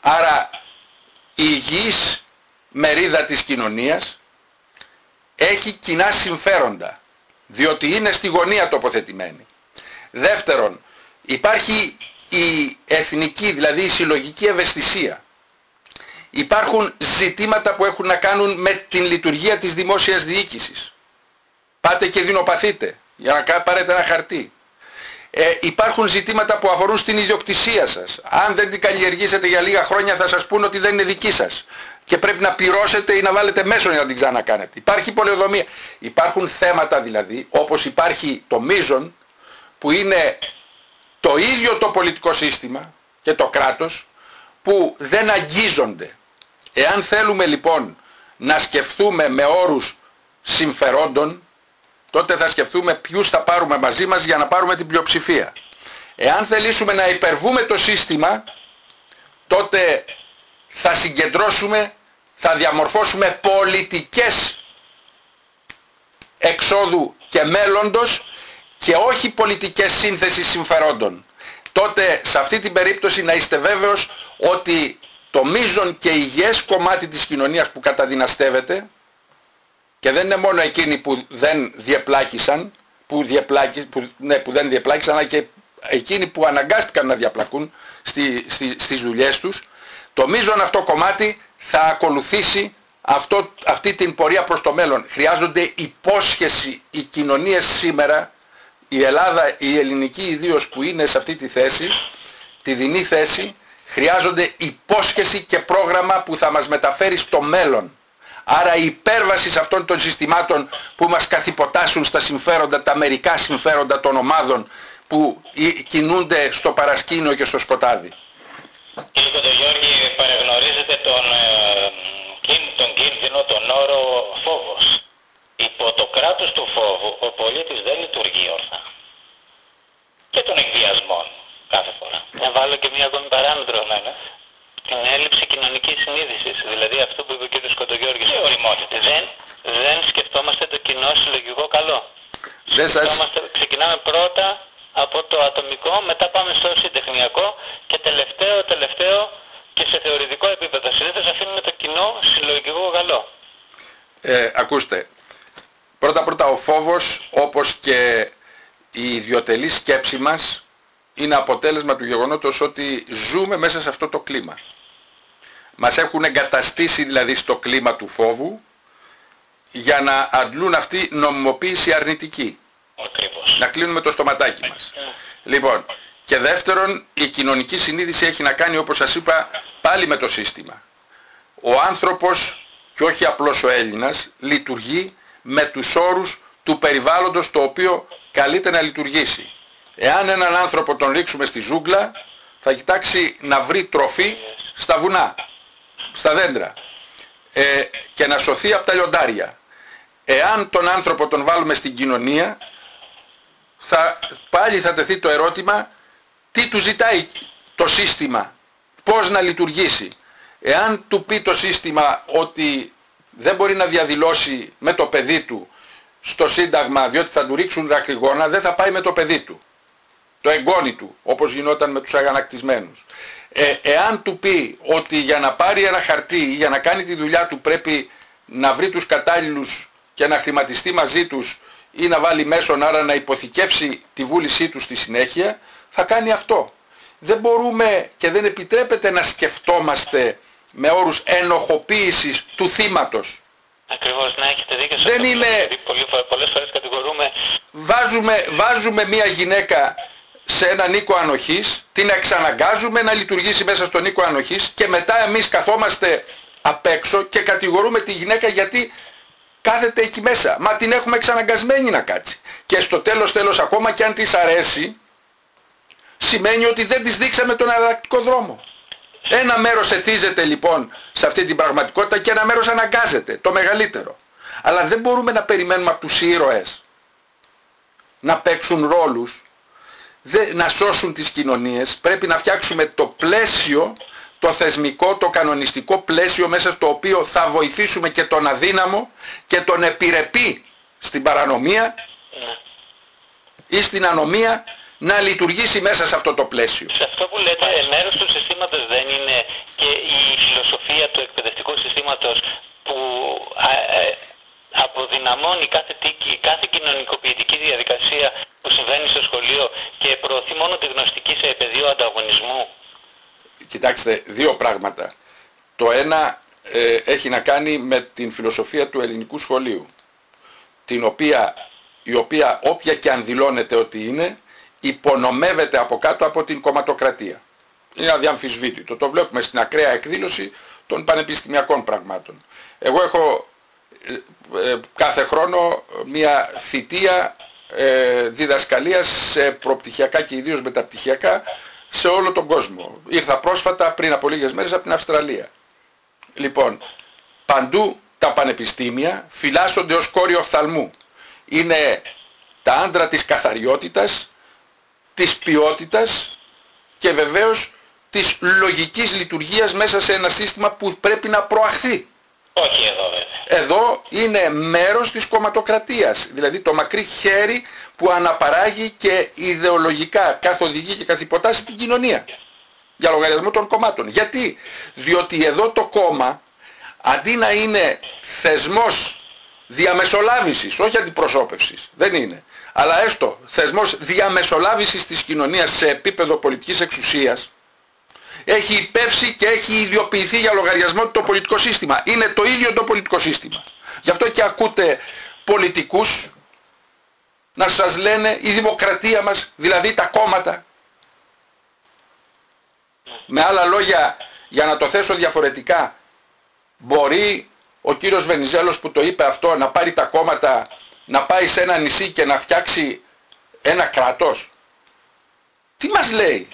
άρα η υγιής μερίδα της κοινωνίας, έχει κοινά συμφέροντα. διότι είναι στη γωνία τοποθετημένοι. Δεύτερον, υπάρχει η εθνική, δηλαδή η συλλογική ευαισθησία. Υπάρχουν ζητήματα που έχουν να κάνουν με την λειτουργία της δημόσιας διοίκησης. Πάτε και δεινοπαθείτε για να πάρετε ένα χαρτί. Ε, υπάρχουν ζητήματα που αφορούν στην ιδιοκτησία σας. Αν δεν την καλλιεργήσετε για λίγα χρόνια θα σας πούν ότι δεν είναι δική σας. Και πρέπει να πληρώσετε ή να βάλετε μέσο για να την ξανακάνετε. Υπάρχει πολεοδομία. Υπάρχουν θέματα δηλαδή, όπως υπάρχει το μείζον, που είναι το ίδιο το πολιτικό σύστημα και το κράτος, που δεν αγγίζονται. Εάν θέλουμε λοιπόν να σκεφτούμε με όρους συμφερόντων, τότε θα σκεφτούμε ποιους θα πάρουμε μαζί μας για να πάρουμε την πλειοψηφία. Εάν θελήσουμε να υπερβούμε το σύστημα, τότε θα συγκεντρώσουμε, θα διαμορφώσουμε πολιτικές εξόδου και μέλλοντος και όχι πολιτικές σύνθεσης συμφερόντων. Τότε σε αυτή την περίπτωση να είστε βέβαιος ότι το μείζον και υγιές κομμάτι της κοινωνίας που καταδυναστεύεται και δεν είναι μόνο εκείνοι που δεν διεπλάκησαν, που, διεπλάκη, που, ναι, που δεν διεπλάκησαν, αλλά και εκείνοι που αναγκάστηκαν να διαπλακούν στη, στη, στις δουλειές τους, το μείζον αυτό κομμάτι θα ακολουθήσει αυτό, αυτή την πορεία προς το μέλλον. Χρειάζονται υπόσχεση οι κοινωνίες σήμερα, η Ελλάδα, η ελληνική ιδίως που είναι σε αυτή τη θέση, τη δινή θέση, χρειάζονται υπόσχεση και πρόγραμμα που θα μας μεταφέρει στο μέλλον. Άρα η υπέρβαση σε αυτών των συστημάτων που μας καθυποτάσσουν στα συμφέροντα, τα μερικά συμφέροντα των ομάδων που κινούνται στο παρασκήνιο και στο σκοτάδι. Κύριε Κοντογιώργη, παραγνωρίζετε τον, ε, τον κίνδυνο, τον όρο φόβος. Υπό το κράτος του φόβου ο πολίτης δεν λειτουργεί όρθα. Και των εκβιασμών κάθε φορά. Να βάλω και μια ακόμη παράμετρο. Ναι, ναι την έλλειψη κοινωνικής συνείδησης, δηλαδή αυτό που είπε ο κ. Σκοτογιώργης, οριμότητα. Δεν, δεν σκεφτόμαστε το κοινό συλλογικό καλό. Δεν σας... Ξεκινάμε πρώτα από το ατομικό, μετά πάμε στο συντεχνιακό και τελευταίο, τελευταίο και σε θεωρητικό επίπεδο. Συνήθως αφήνουμε το κοινό συλλογικό καλό. Ε, ακούστε, πρώτα πρώτα ο φόβος όπως και η ιδιωτελή σκέψη μας είναι αποτέλεσμα του γεγονότος ότι ζούμε μέσα σε αυτό το κλίμα. Μας έχουν εγκαταστήσει δηλαδή στο κλίμα του φόβου για να αντλούν αυτή νομιμοποίηση αρνητική. Να κλείνουμε το στοματάκι μας. Λοιπόν, και δεύτερον, η κοινωνική συνείδηση έχει να κάνει, όπως σας είπα, πάλι με το σύστημα. Ο άνθρωπος, και όχι απλώς ο Έλληνας, λειτουργεί με τους όρους του περιβάλλοντος το οποίο καλείται να λειτουργήσει. Εάν έναν άνθρωπο τον ρίξουμε στη ζούγκλα, θα κοιτάξει να βρει τροφή στα βουνά στα δέντρα ε, και να σωθεί από τα λιοντάρια. Εάν τον άνθρωπο τον βάλουμε στην κοινωνία, θα, πάλι θα τεθεί το ερώτημα τι του ζητάει το σύστημα, πώς να λειτουργήσει. Εάν του πει το σύστημα ότι δεν μπορεί να διαδηλώσει με το παιδί του στο Σύνταγμα διότι θα του ρίξουν δακρυγόνα, δεν θα πάει με το παιδί του, το εγγόνι του, όπως γινόταν με τους αγανακτισμένους ε, εάν του πει ότι για να πάρει ένα χαρτί ή για να κάνει τη δουλειά του πρέπει να βρει τους κατάλληλους και να χρηματιστεί μαζί τους ή να βάλει μέσον άρα να υποθηκεύσει τη βούλησή του στη συνέχεια, θα κάνει αυτό. Δεν μπορούμε και δεν επιτρέπεται να σκεφτόμαστε με όρους ενοχοποίησης του θύματος. Ακριβώς, να έχετε δίκιο Δεν είναι... Πολλές φορές κατηγορούμε... Βάζουμε, βάζουμε μια γυναίκα σε έναν οίκο ανοχής, την εξαναγκάζουμε να λειτουργήσει μέσα στον οίκο ανοχής και μετά εμείς καθόμαστε απ' έξω και κατηγορούμε τη γυναίκα γιατί κάθεται εκεί μέσα. Μα την έχουμε εξαναγκασμένη να κάτσει. Και στο τέλος τέλος ακόμα και αν της αρέσει, σημαίνει ότι δεν της δείξαμε τον αλλακτικό δρόμο. Ένα μέρος εθίζεται λοιπόν σε αυτή την πραγματικότητα και ένα μέρος αναγκάζεται, το μεγαλύτερο. Αλλά δεν μπορούμε να περιμένουμε από τους ήρωες να παίξουν ρόλους να σώσουν τις κοινωνίες, πρέπει να φτιάξουμε το πλαίσιο, το θεσμικό, το κανονιστικό πλαίσιο μέσα στο οποίο θα βοηθήσουμε και τον αδύναμο και τον επιρρεπή στην παρανομία ή στην ανομία να λειτουργήσει μέσα σε αυτό το πλαίσιο. Σε αυτό που λέτε, μέρος του συστήματος δεν είναι και η φιλοσοφία του εκπαιδευτικού συστήματος που ε, αποδυναμώνει κάθε, τίκη, κάθε κοινωνικοποιητική διαδικασία που συμβαίνει στο σχολείο και προωθεί μόνο τη γνωστική σε πεδίο ανταγωνισμού; Κοιτάξτε, δύο πράγματα. Το ένα ε, έχει να κάνει με την φιλοσοφία του ελληνικού σχολείου, την οποία, η οποία όποια και αν δηλώνεται ότι είναι, υπονομεύεται από κάτω από την κομματοκρατία. Είναι αδιαμφισβήτητο. Το βλέπουμε στην ακραία εκδήλωση των πανεπιστημιακών πραγμάτων. Εγώ έχω ε, ε, κάθε χρόνο μια θητεία ε, διδασκαλίας σε προπτυχιακά και ιδίως μεταπτυχιακά σε όλο τον κόσμο. Ήρθα πρόσφατα πριν από λίγες μέρες από την Αυστραλία. Λοιπόν, παντού τα πανεπιστήμια φυλάσσονται ως κόριο οφθαλμού. Είναι τα άντρα της καθαριότητας, της ποιότητας και βεβαίως της λογικής λειτουργίας μέσα σε ένα σύστημα που πρέπει να προαχθεί. Όχι εδώ βέβαια. Εδώ είναι μέρος της κομματοκρατίας, δηλαδή το μακρύ χέρι που αναπαράγει και ιδεολογικά καθοδηγεί και καθυποτάσσει την κοινωνία για λογαριασμό των κομμάτων. Γιατί, διότι εδώ το κόμμα αντί να είναι θεσμός διαμεσολάβησης, όχι αντιπροσώπευσης, δεν είναι, αλλά έστω θεσμός διαμεσολάβησης της κοινωνίας σε επίπεδο πολιτικής εξουσίας, έχει υπεύσει και έχει ιδιοποιηθεί για λογαριασμό του το πολιτικό σύστημα. Είναι το ίδιο το πολιτικό σύστημα. Γι' αυτό και ακούτε πολιτικούς να σας λένε η δημοκρατία μας, δηλαδή τα κόμματα. Με άλλα λόγια, για να το θέσω διαφορετικά, μπορεί ο κύριος Βενιζέλος που το είπε αυτό να πάρει τα κόμματα, να πάει σε ένα νησί και να φτιάξει ένα κράτος. Τι μας λέει;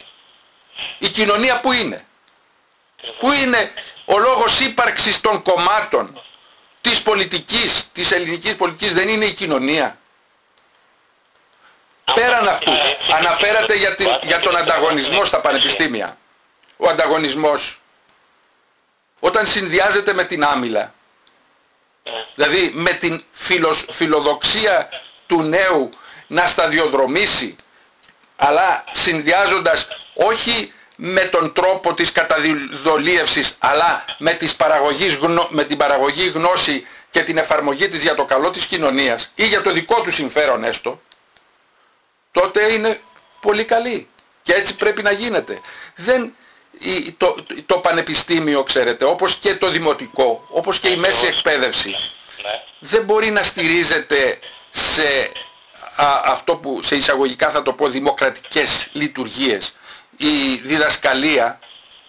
Η κοινωνία που είναι; Πού είναι ο λόγος ύπαρξης των κομμάτων της πολιτικής, της ελληνικής πολιτικής; Δεν είναι η κοινωνία. Πέραν αυτού, αναφέρατε για, την, για τον ανταγωνισμό στα πανεπιστήμια. Ο ανταγωνισμός, όταν συνδυάζεται με την άμυλα, δηλαδή με την φιλοδοξία του νέου να σταδιοδρομήσει, αλλά συνδυάζοντας όχι με τον τρόπο της καταδολίευσης αλλά με, της παραγωγής, με την παραγωγή γνώση και την εφαρμογή της για το καλό της κοινωνίας ή για το δικό του συμφέρον έστω, τότε είναι πολύ καλή. Και έτσι πρέπει να γίνεται. Δεν, το, το πανεπιστήμιο, ξέρετε, όπως και το δημοτικό, όπως και η μέση εκπαίδευση, ναι. δεν μπορεί να στηρίζεται σε αυτό που σε εισαγωγικά θα το πω δημοκρατικές λειτουργίες η διδασκαλία,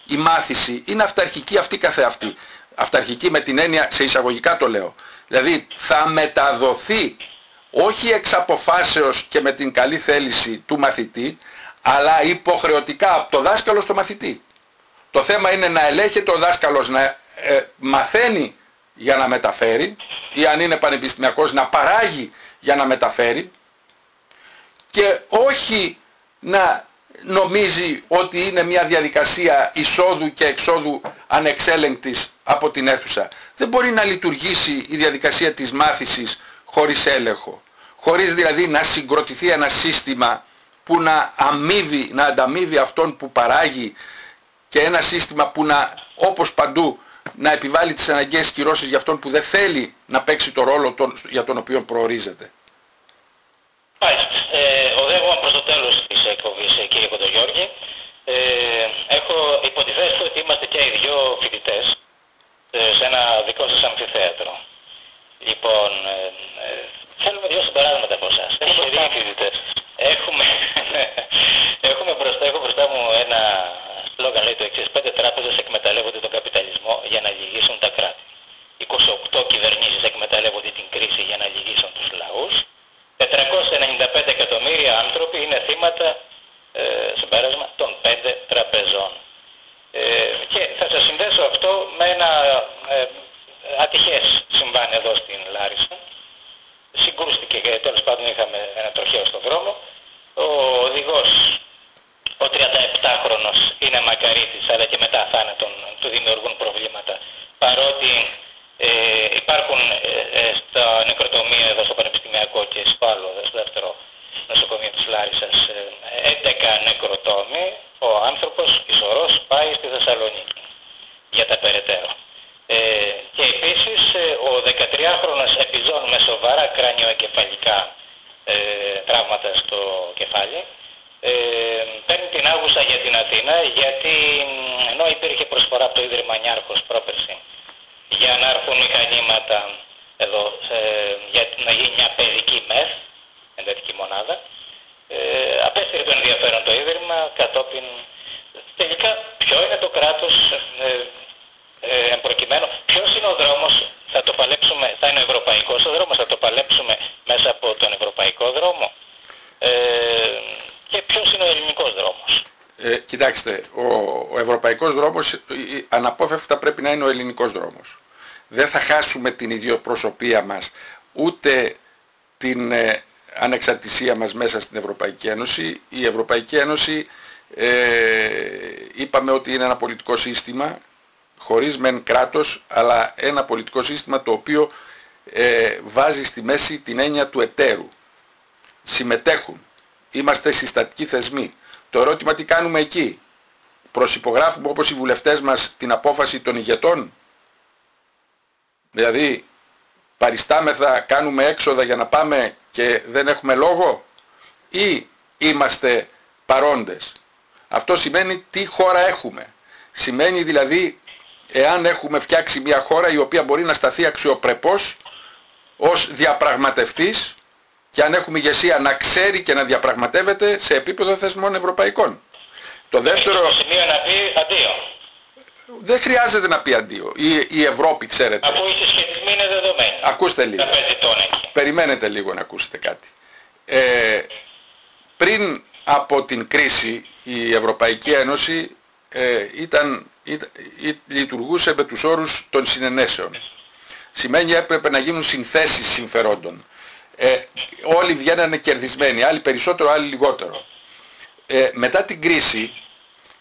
η μάθηση είναι αυταρχική αυτή καθεαυτή. Αυταρχική με την έννοια, σε εισαγωγικά το λέω. Δηλαδή θα μεταδοθεί όχι εξ αποφάσεως και με την καλή θέληση του μαθητή, αλλά υποχρεωτικά από το δάσκαλο στο μαθητή. Το θέμα είναι να ελέγχεται ο δάσκαλος να ε, μαθαίνει για να μεταφέρει ή αν είναι πανεπιστημιακός να παράγει για να μεταφέρει και όχι να νομίζει ότι είναι μια διαδικασία εισόδου και εξόδου ανεξέλεγκτης από την αίθουσα. Δεν μπορεί να λειτουργήσει η διαδικασία της μάθησης χωρίς έλεγχο. Χωρίς δηλαδή να συγκροτηθεί ένα σύστημα που να αμείβει, να ανταμείβει αυτόν που παράγει και ένα σύστημα που να, όπως παντού, να επιβάλλει τις αναγκαίες κυρώσεις για αυτόν που δεν θέλει να παίξει το ρόλο τον, για τον οποίο προορίζεται. Μάλιστα. Ε, οδεύουμε προς το τέλος της εκπομπής ε, κύριε Κοντογιώργη. Ε, έχω υποθέσει ότι είμαστε και οι δυο φοιτητές ε, σε ένα δικό σας αμφιθέατρο. Λοιπόν, ε, ε, θέλουμε δύο συμπεράσματα από εσάς. Έχουμε δύο φοιτητές. Έχουμε, (laughs) έχουμε μπροστά, έχω μπροστά μου ένα σλόγκαν λέει το εξής. Πέντε τράπεζες εκμεταλλεύονται τον καπιταλισμό για να λυγίσουν τα κράτη. 28 κυβερνήσεις εκμεταλλεύονται την κρίση για να λυγίσουν τους λαούς. 495 εκατομμύρια άνθρωποι είναι θύματα, ε, συμπέρασμα, των πέντε τραπεζών. Ε, και θα σας συνδέσω αυτό με ένα ε, ατυχές συμβάν εδώ στην Λάρισα. Συγκρούστηκε και τέλος πάντων είχαμε ένα τροχαίο στον δρόμο. Ο οδηγός, ο 37χρονος είναι μακαρίτης αλλά και μετά θάνατον του δημιουργούν προβλήματα παρότι ε, υπάρχουν ε, ε, στα νεκροτομεία εδώ στο Πανεπιστημιακό και στο άλλο, στο δεύτερο νοσοκομείο της Λάρισας, 11 νεκροτόμοι, ο άνθρωπος ισορρός πάει στη Θεσσαλονίκη για τα περαιτέρω. Ε, και επίσης ο 13χρονος επιζών με σοβαρά κρανιοεκεφαλικά ε, τραύματα στο κεφάλι ε, παίρνει την άγουσα για την Αθήνα γιατί ενώ υπήρχε προσφορά από το Ίδρυμα Νιάρχος πρόπερση για να έρθουν μηχανήματα εδώ ε, για να γίνει μια παιδική μεθ, εντατική μονάδα ε, απέστειλε το ενδιαφέρον το Ίδρυμα κατόπιν. Τελικά ποιο είναι το κράτος ε, ε, προκειμένου ποιος είναι ο δρόμος θα το παλέψουμε, θα είναι ο ευρωπαϊκός ο δρόμος, θα το παλέψουμε μέσα από τον ευρωπαϊκό δρόμο. Ε, και ποιος είναι ο ελληνικός δρόμος. Ε, κοιτάξτε, ο, ο ευρωπαϊκός δρόμος ε, ε, αναπόφευκτα πρέπει να είναι ο ελληνικός δρόμος. Δεν θα χάσουμε την ιδιοπροσωπία μας, ούτε την ε, ανεξαρτησία μας μέσα στην Ευρωπαϊκή Ένωση. Η Ευρωπαϊκή Ένωση ε, είπαμε ότι είναι ένα πολιτικό σύστημα χωρίς μεν κράτος, αλλά ένα πολιτικό σύστημα το οποίο ε, βάζει στη μέση την έννοια του εταίρου. Συμμετέχουν. Είμαστε συστατικοί θεσμοί. Το ερώτημα τι κάνουμε εκεί. Προσυπογράφουμε όπως οι βουλευτές μας την απόφαση των ηγετών. Δηλαδή παριστάμεθα, κάνουμε έξοδα για να πάμε και δεν έχουμε λόγο ή είμαστε παρόντες. Αυτό σημαίνει τι χώρα έχουμε. Σημαίνει δηλαδή εάν έχουμε φτιάξει μια χώρα η οποία μπορεί να σταθεί αξιοπρεπώς ως διαπραγματευτής και αν έχουμε ηγεσία να ξέρει και να διαπραγματεύεται σε επίπεδο θεσμών ευρωπαϊκών. Το δεύτερο... σημείο να πει αντίο. Δεν χρειάζεται να πει αντίο. Η, η Ευρώπη, ξέρετε. Αφού οι συσχετισμοί είναι δεδομένοι. Ακούστε λίγο. Περιμένετε λίγο να ακούσετε κάτι. Ε, πριν από την κρίση η Ευρωπαϊκή Ένωση ε, ήταν λειτουργούσε με τους όρους των συνενέσεων. Σημαίνει έπρεπε να γίνουν συνθέσεις συμφερόντων. Ε, όλοι βγαίνανε κερδισμένοι, άλλοι περισσότερο, άλλοι λιγότερο. Ε, μετά την κρίση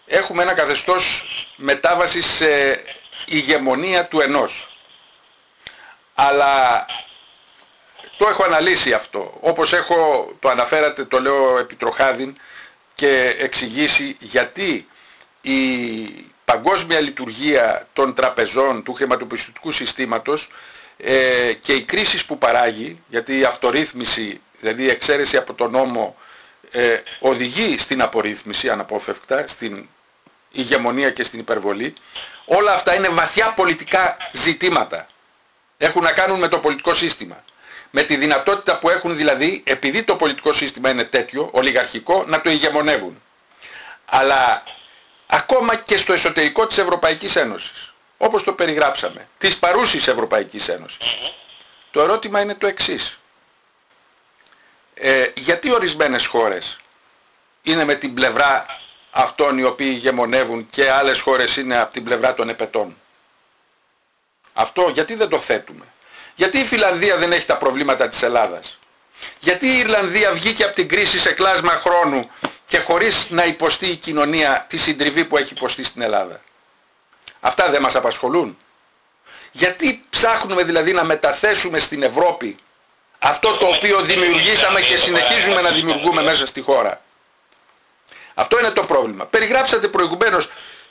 έχουμε ένα καθεστώς μετάβασης σε ηγεμονία του ενός. Αλλά το έχω αναλύσει αυτό. Όπως έχω, το αναφέρατε, το λέω επιτροχάδιν και εξηγήσει γιατί η παγκόσμια λειτουργία των τραπεζών του χρηματοπιστωτικού συστήματος ε, και οι κρίσεις που παράγει, γιατί η αυτορύθμιση, δηλαδή η εξαίρεση από τον νόμο ε, οδηγεί στην απορρίθμιση αναπόφευκτα, στην ηγεμονία και στην υπερβολή, όλα αυτά είναι βαθιά πολιτικά ζητήματα. Έχουν να κάνουν με το πολιτικό σύστημα. Με τη δυνατότητα που έχουν δηλαδή, επειδή το πολιτικό σύστημα είναι τέτοιο, ολιγαρχικό, να το ηγεμονεύουν. Αλλά ακόμα και στο εσωτερικό της Ευρωπαϊκής Ένωσης, όπως το περιγράψαμε, της παρούσης Ευρωπαϊκής Ένωσης. Το ερώτημα είναι το εξής. Ε, γιατί ορισμένες χώρες είναι με την πλευρά αυτών οι οποίοι ηγεμονεύουν και άλλες χώρες είναι από την πλευρά των επετών; Αυτό γιατί δεν το θέτουμε; Γιατί η Φιλανδία δεν έχει τα προβλήματα της Ελλάδας; Γιατί η Ιρλανδία βγήκε από την κρίση σε κλάσμα χρόνου και χωρίς να υποστεί η κοινωνία τη συντριβή που έχει υποστεί στην Ελλάδα; Αυτά δεν μας απασχολούν. Γιατί ψάχνουμε δηλαδή να μεταθέσουμε στην Ευρώπη αυτό το οποίο δημιουργήσαμε και συνεχίζουμε να δημιουργούμε μέσα στη χώρα; Αυτό είναι το πρόβλημα. Περιγράψατε προηγουμένως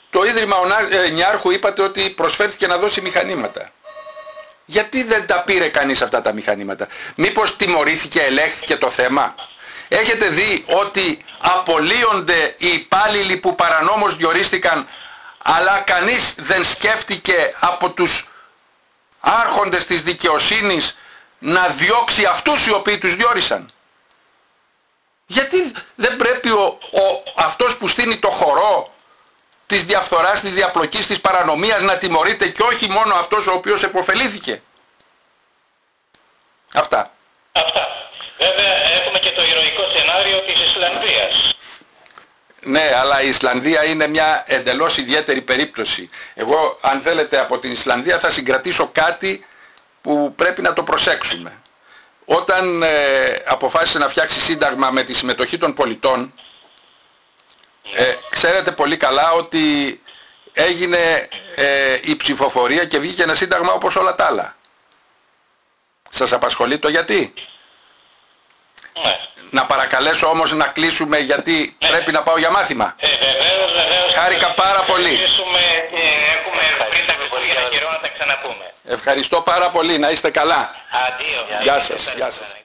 το Ίδρυμα ε, Νιάρχου είπατε ότι προσφέρθηκε να δώσει μηχανήματα. Γιατί δεν τα πήρε κανείς αυτά τα μηχανήματα; Μήπως τιμωρήθηκε, ελέγχθηκε το θέμα; Έχετε δει ότι απολύονται οι υπάλληλοι που παρανόμως διορίστηκαν αλλά κανείς δεν σκέφτηκε από τους άρχοντες της δικαιοσύνης να διώξει αυτούς οι οποίοι τους διόρισαν. Γιατί δεν πρέπει ο, ο, αυτός που στείνει το χορό της διαφθοράς, της διαπλοκής, της παρανομίας να τιμωρείται και όχι μόνο αυτός ο οποίος επωφελήθηκε. Αυτά. Αυτά. Βέβαια έχουμε και το ηρωικό σενάριο της Ισλανδίας. Ναι, αλλά η Ισλανδία είναι μια εντελώς ιδιαίτερη περίπτωση. Εγώ, αν θέλετε, από την Ισλανδία θα συγκρατήσω κάτι που πρέπει να το προσέξουμε. Όταν ε, αποφάσισε να φτιάξει σύνταγμα με τη συμμετοχή των πολιτών, ε, ξέρετε πολύ καλά ότι έγινε ε, η ψηφοφορία και βγήκε ένα σύνταγμα όπως όλα τα άλλα. Σας απασχολεί το γιατί; Ναι. Να παρακαλέσω όμως να κλείσουμε γιατί ναι. πρέπει να πάω για μάθημα. Ε, βεβαίως, βεβαίως. Χάρηκα πάρα πολύ. Έχουμε, έχουμε πριν τα Χριστούγεννα καιρό να τα ξαναπούμε. Ευχαριστώ πάρα πολύ. Να είστε καλά. Αντίο. Γεια σας. Γεια σας.